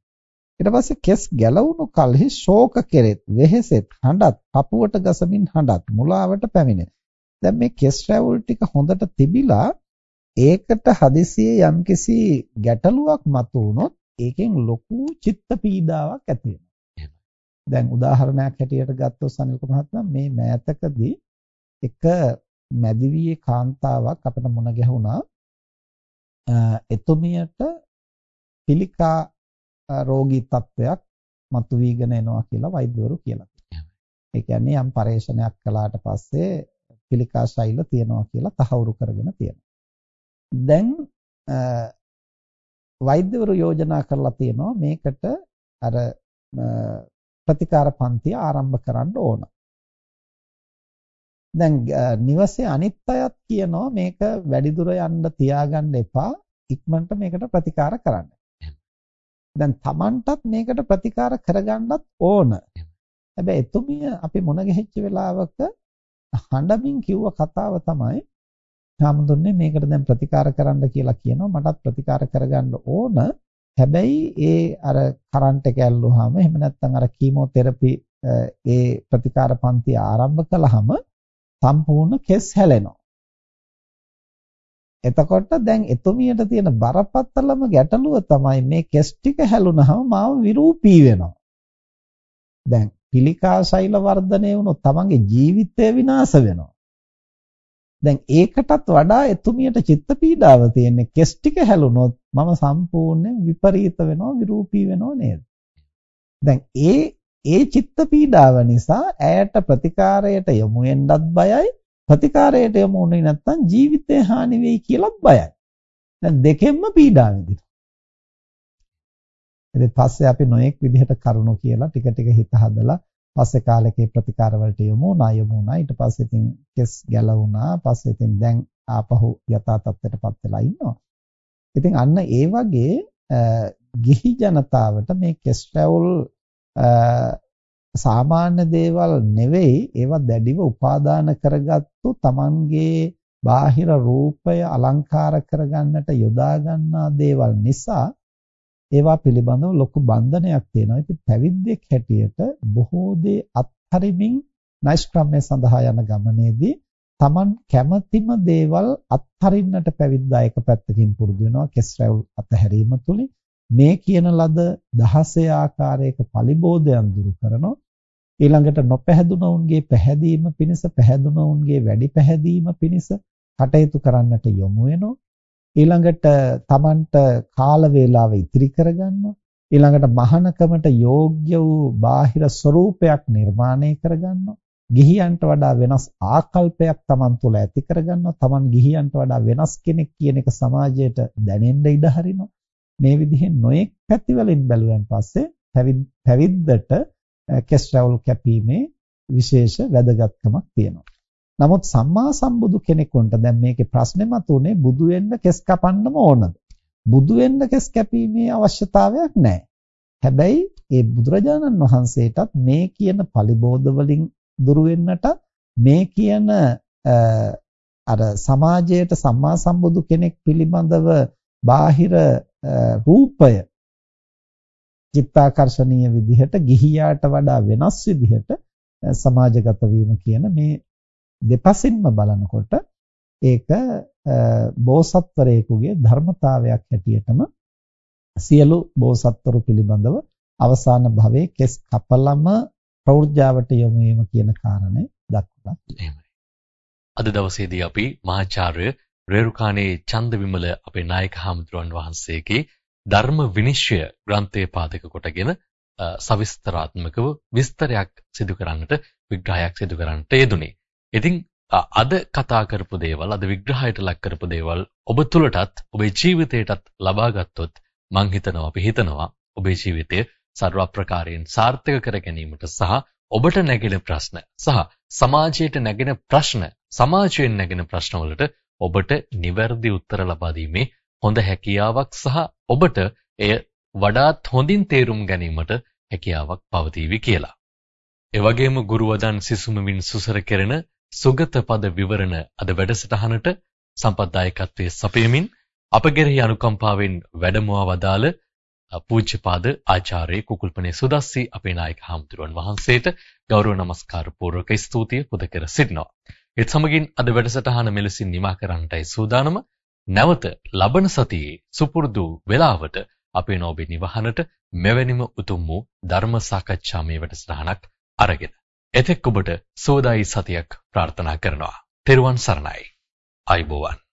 ඊට පස්සේ කෙස් ගැලවුණු කලෙහි ශෝක කෙරෙත් වෙහෙසෙත් හඬත් පපුවට ගසමින් හඬත් මුලාවට පැමිණේ. දැන් මේ කෙස් රැවුල් ටික හොඳට තිබිලා ඒකට හදිසියේ යම්කිසි ගැටලුවක් මතුවුනොත් ඒකෙන් ලොකු චිත්ත පීඩාවක් ඇති වෙනවා. දැන් උදාහරණයක් හැටියට ගත්තොත් සනිල්ක මහත්මයා මේ මෑතකදී එක මැදිවියේ කාන්තාවක් අපිට මුණ ගැහුණා එතුමියට පිළිකා රෝගී තත්වයක් මතුවීගෙන එනවා කියලා වෛද්‍යවරු කියලා තියෙනවා. ඒ කියන්නේ යම් පරීක්ෂණයක් කළාට පස්සේ පිළිකා ශෛල තියෙනවා කියලා තහවුරු කරගෙන තියෙනවා. දැන් වෛද්‍යවරු යෝජනා කරලා තියෙනවා මේකට අර ප්‍රතිකාර පන්තිය ආරම්භ කරන්න ඕන. දැන් නිවසේ අනිත් අයත් කියනවා මේක වැඩිදුර යන්න තියාගන්න එපා ඉක්මනට මේකට ප්‍රතිකාර කරන්න. දැන් Tamanටත් මේකට ප්‍රතිකාර කරගන්නත් ඕන. හැබැයි එතුමිය අපි මොන ගෙහිච්ච වෙලාවක හඬමින් කිව්ව කතාව තමයි හාමුදුරනේ මේකට දැන් ප්‍රතිකාර කරන්න කියලා කියනවා මටත් ප්‍රතිකාර කරගන්න ඕන. හැබැයි ඒ අර කරන්ට් එක ඇල්ලුවාම එහෙම නැත්නම් අර කීමෝതെරපි ඒ ප්‍රතිකාර පන්ති ආරම්භ කළාම සම්පූර්ණ කෙස් හැලෙනවා. එතකොට දැන් එතුමියට තියෙන බරපතලම ගැටලුව තමයි මේ කෙස් ටික හැලුනහම මාව විරූපී වෙනවා. දැන් පිළිකා ශෛල වර්ධනය වුණොත් තමන්ගේ ජීවිතය විනාශ වෙනවා. දැන් ඒකටත් වඩා එතුමියට චිත්ත පීඩාව තියෙන්නේ කෙස් ටික හැලුනොත් මම සම්පූර්ණයෙන් විපරීත වෙනවා විරූපී වෙනවා නේද? දැන් ඒ ඒ චිත්ත පීඩාව නිසා ඇයට ප්‍රතිකාරයට යොමු වෙන්නත් බයයි ප්‍රතිකාරයට යොමු වුනේ නැත්නම් ජීවිතේ හානි වෙයි කියලාත් බයයි. දැන් දෙකෙන්ම පීඩා විඳිනවා. ඉතින් පස්සේ අපි නොඑක් විදිහට කරුණු කියලා ටික ටික හිත හදලා පස්සේ කාලෙකේ ප්‍රතිකාර වලට යොමු වුණා යොමු වුණා ඊට පස්සේ ඉතින් කෙස් ගැලවුණා පස්සේ ඉතින් දැන් ආපහු යථා තත්ත්වයටපත් වෙලා ඉන්නවා. ඉතින් අන්න ඒ වගේ ගිහි ජනතාවට මේ කෙස් රැවුල් සාමාන්‍ය දේවල් නෙවෙයි ඒවා දැඩිව උපාදාන කරගත්තු Tamanගේ බාහිර රූපය අලංකාර කරගන්නට යොදා ගන්නා දේවල් නිසා ඒවා පිළිබඳව ලොකු බන්ධනයක් තියෙනවා. ඉතින් පැවිද්දෙක් හැටියට බොහෝ දේ අත්හරිමින් නෛෂ්ක්‍රම්‍ය සඳහා යන ගමනේදී Taman කැමැතිම දේවල් අත්හරින්නට පැවිද්දා එක පැත්තකින් පුරුදු වෙනවා. කෙස් රැවුල් අතහැරීම තුලින් මේ කියන ලද දහසේ ආකාරයක පලිබෝධයන් දුරු කරනෝ ඊළඟට නොපැහැදුණවුන්ගේ පැහැදීම පිණිස පැහැදුණවුන්ගේ වැඩි පැහැදීම පිණිස කටයුතු කරන්නට යොමු වෙනෝ ඊළඟට Tamanට කාල වේලාව ඉතිරි කරගන්නවා ඊළඟට මහානකමට යෝග්‍ය වූ බාහිර ස්වરૂපයක් නිර්මාණය කරගන්නවා ගිහියන්ට වඩා වෙනස් ආකල්පයක් Taman තුළ ඇති කරගන්නවා Taman ගිහියන්ට වඩා වෙනස් කෙනෙක් කියන එක සමාජයට දැනෙන්න ඉඩ හරිනවා මේ විදිහෙන් නොයෙක් පැතිවලින් බැලුවෙන් පස්සේ පැවිද්දට කෙස් රැවුල් කැපීමේ විශේෂ වැදගත්කමක් තියෙනවා. නමුත් සම්මා සම්බුදු කෙනෙකුට දැන් මේකේ ප්‍රශ්නේ මතුනේ බුදු වෙන්න කෙස් කපන්නම ඕනද? බුදු වෙන්න කැස් කැපීමේ අවශ්‍යතාවයක් නැහැ. හැබැයි ඒ බුදුරජාණන් වහන්සේටත් මේ කියන පලිබෝධ වලින් දුරු වෙන්නට මේ කියන අර සමාජයට සම්මා සම්බුදු කෙනෙක් පිළිබඳව බාහිර රූපය චිත්තාකර්ෂණීය විදිහට ගිහියාට වඩා වෙනස් විදිහට සමාජගත වීම කියන මේ දෙපසින්ම බලනකොට ඒක බෝසත්වරයෙකුගේ ධර්මතාවයක් හැටියටම සියලු බෝසත්වරු පිළිබඳව අවසාන භවයේ කෙස් කපලම ප්‍රෞර්ජාවට යොමු වීම කියන කාරණය දක්වලා එහෙමයි. අද දවසේදී අපි මහාචාර්ය රේරුකාණේ චන්දවිමල අපේ නායක හාමුදුරන් වහන්සේගේ ධර්ම විනිශ්චය ග්‍රන්ථයේ පාදක කොටගෙන සවිස්තරාත්මකව විස්තරයක් සිදු කරන්නට විග්‍රහයක් සිදු කරන්නට යෙදුනේ. ඉතින් අද කතා කරපු දේවල් අද විග්‍රහයට ලක් කරපු දේවල් ඔබ තුලටත් ඔබේ ජීවිතයටත් ලබා ගත්තොත් මං හිතනවා අපි හිතනවා ඔබේ ජීවිතය සර්ව ප්‍රකාරයෙන් සාර්ථක කර ගැනීමට සහ ඔබට නැගෙන ප්‍රශ්න සහ සමාජයට නැගෙන ප්‍රශ්න සමාජයෙන් නැගෙන ප්‍රශ්නවලට ඔබට නිවැරදි උත්තර ලබා දීමේ හොඳ හැකියාවක් සහ ඔබට එය වඩාත් හොඳින් තේරුම් ගැනීමට හැකියාවක් පවතීවි කියලා. ඒ වගේම ගුරුවදන් සිසුමවින් සුසර කෙරෙන සුගත පද විවරණ අද වැඩසටහනට සම්පත්දායකත්වයේ සපයමින් අප කෙරෙහි අනුකම්පාවෙන් වැඩමවා වදාළ පූජ්‍යපාද ආචාර්ය කුකුල්පනේ සුදස්සි අපේ නායක හාමුදුරුවන් වහන්සේට ගෞරව නමස්කාර පූර්වක ස්තුතිය පුද කර සිටිනවා. ඒත් සමගින් අද වැඩසටහන මෙලෙසින් නිමා කරන්නටයි සූදානම. නැවත ලබන සතියේ සුපුරුදු වේලාවට අපේ නොබේ නිවහනට මෙවැනිම උතුම් වූ ධර්ම සාකච්ඡාමය වැඩසටහනක් අරගෙන එතෙක් ඔබට සෝදායි සතියක් ප්‍රාර්ථනා කරනවා. තෙරුවන් සරණයි. ආයුබෝවන්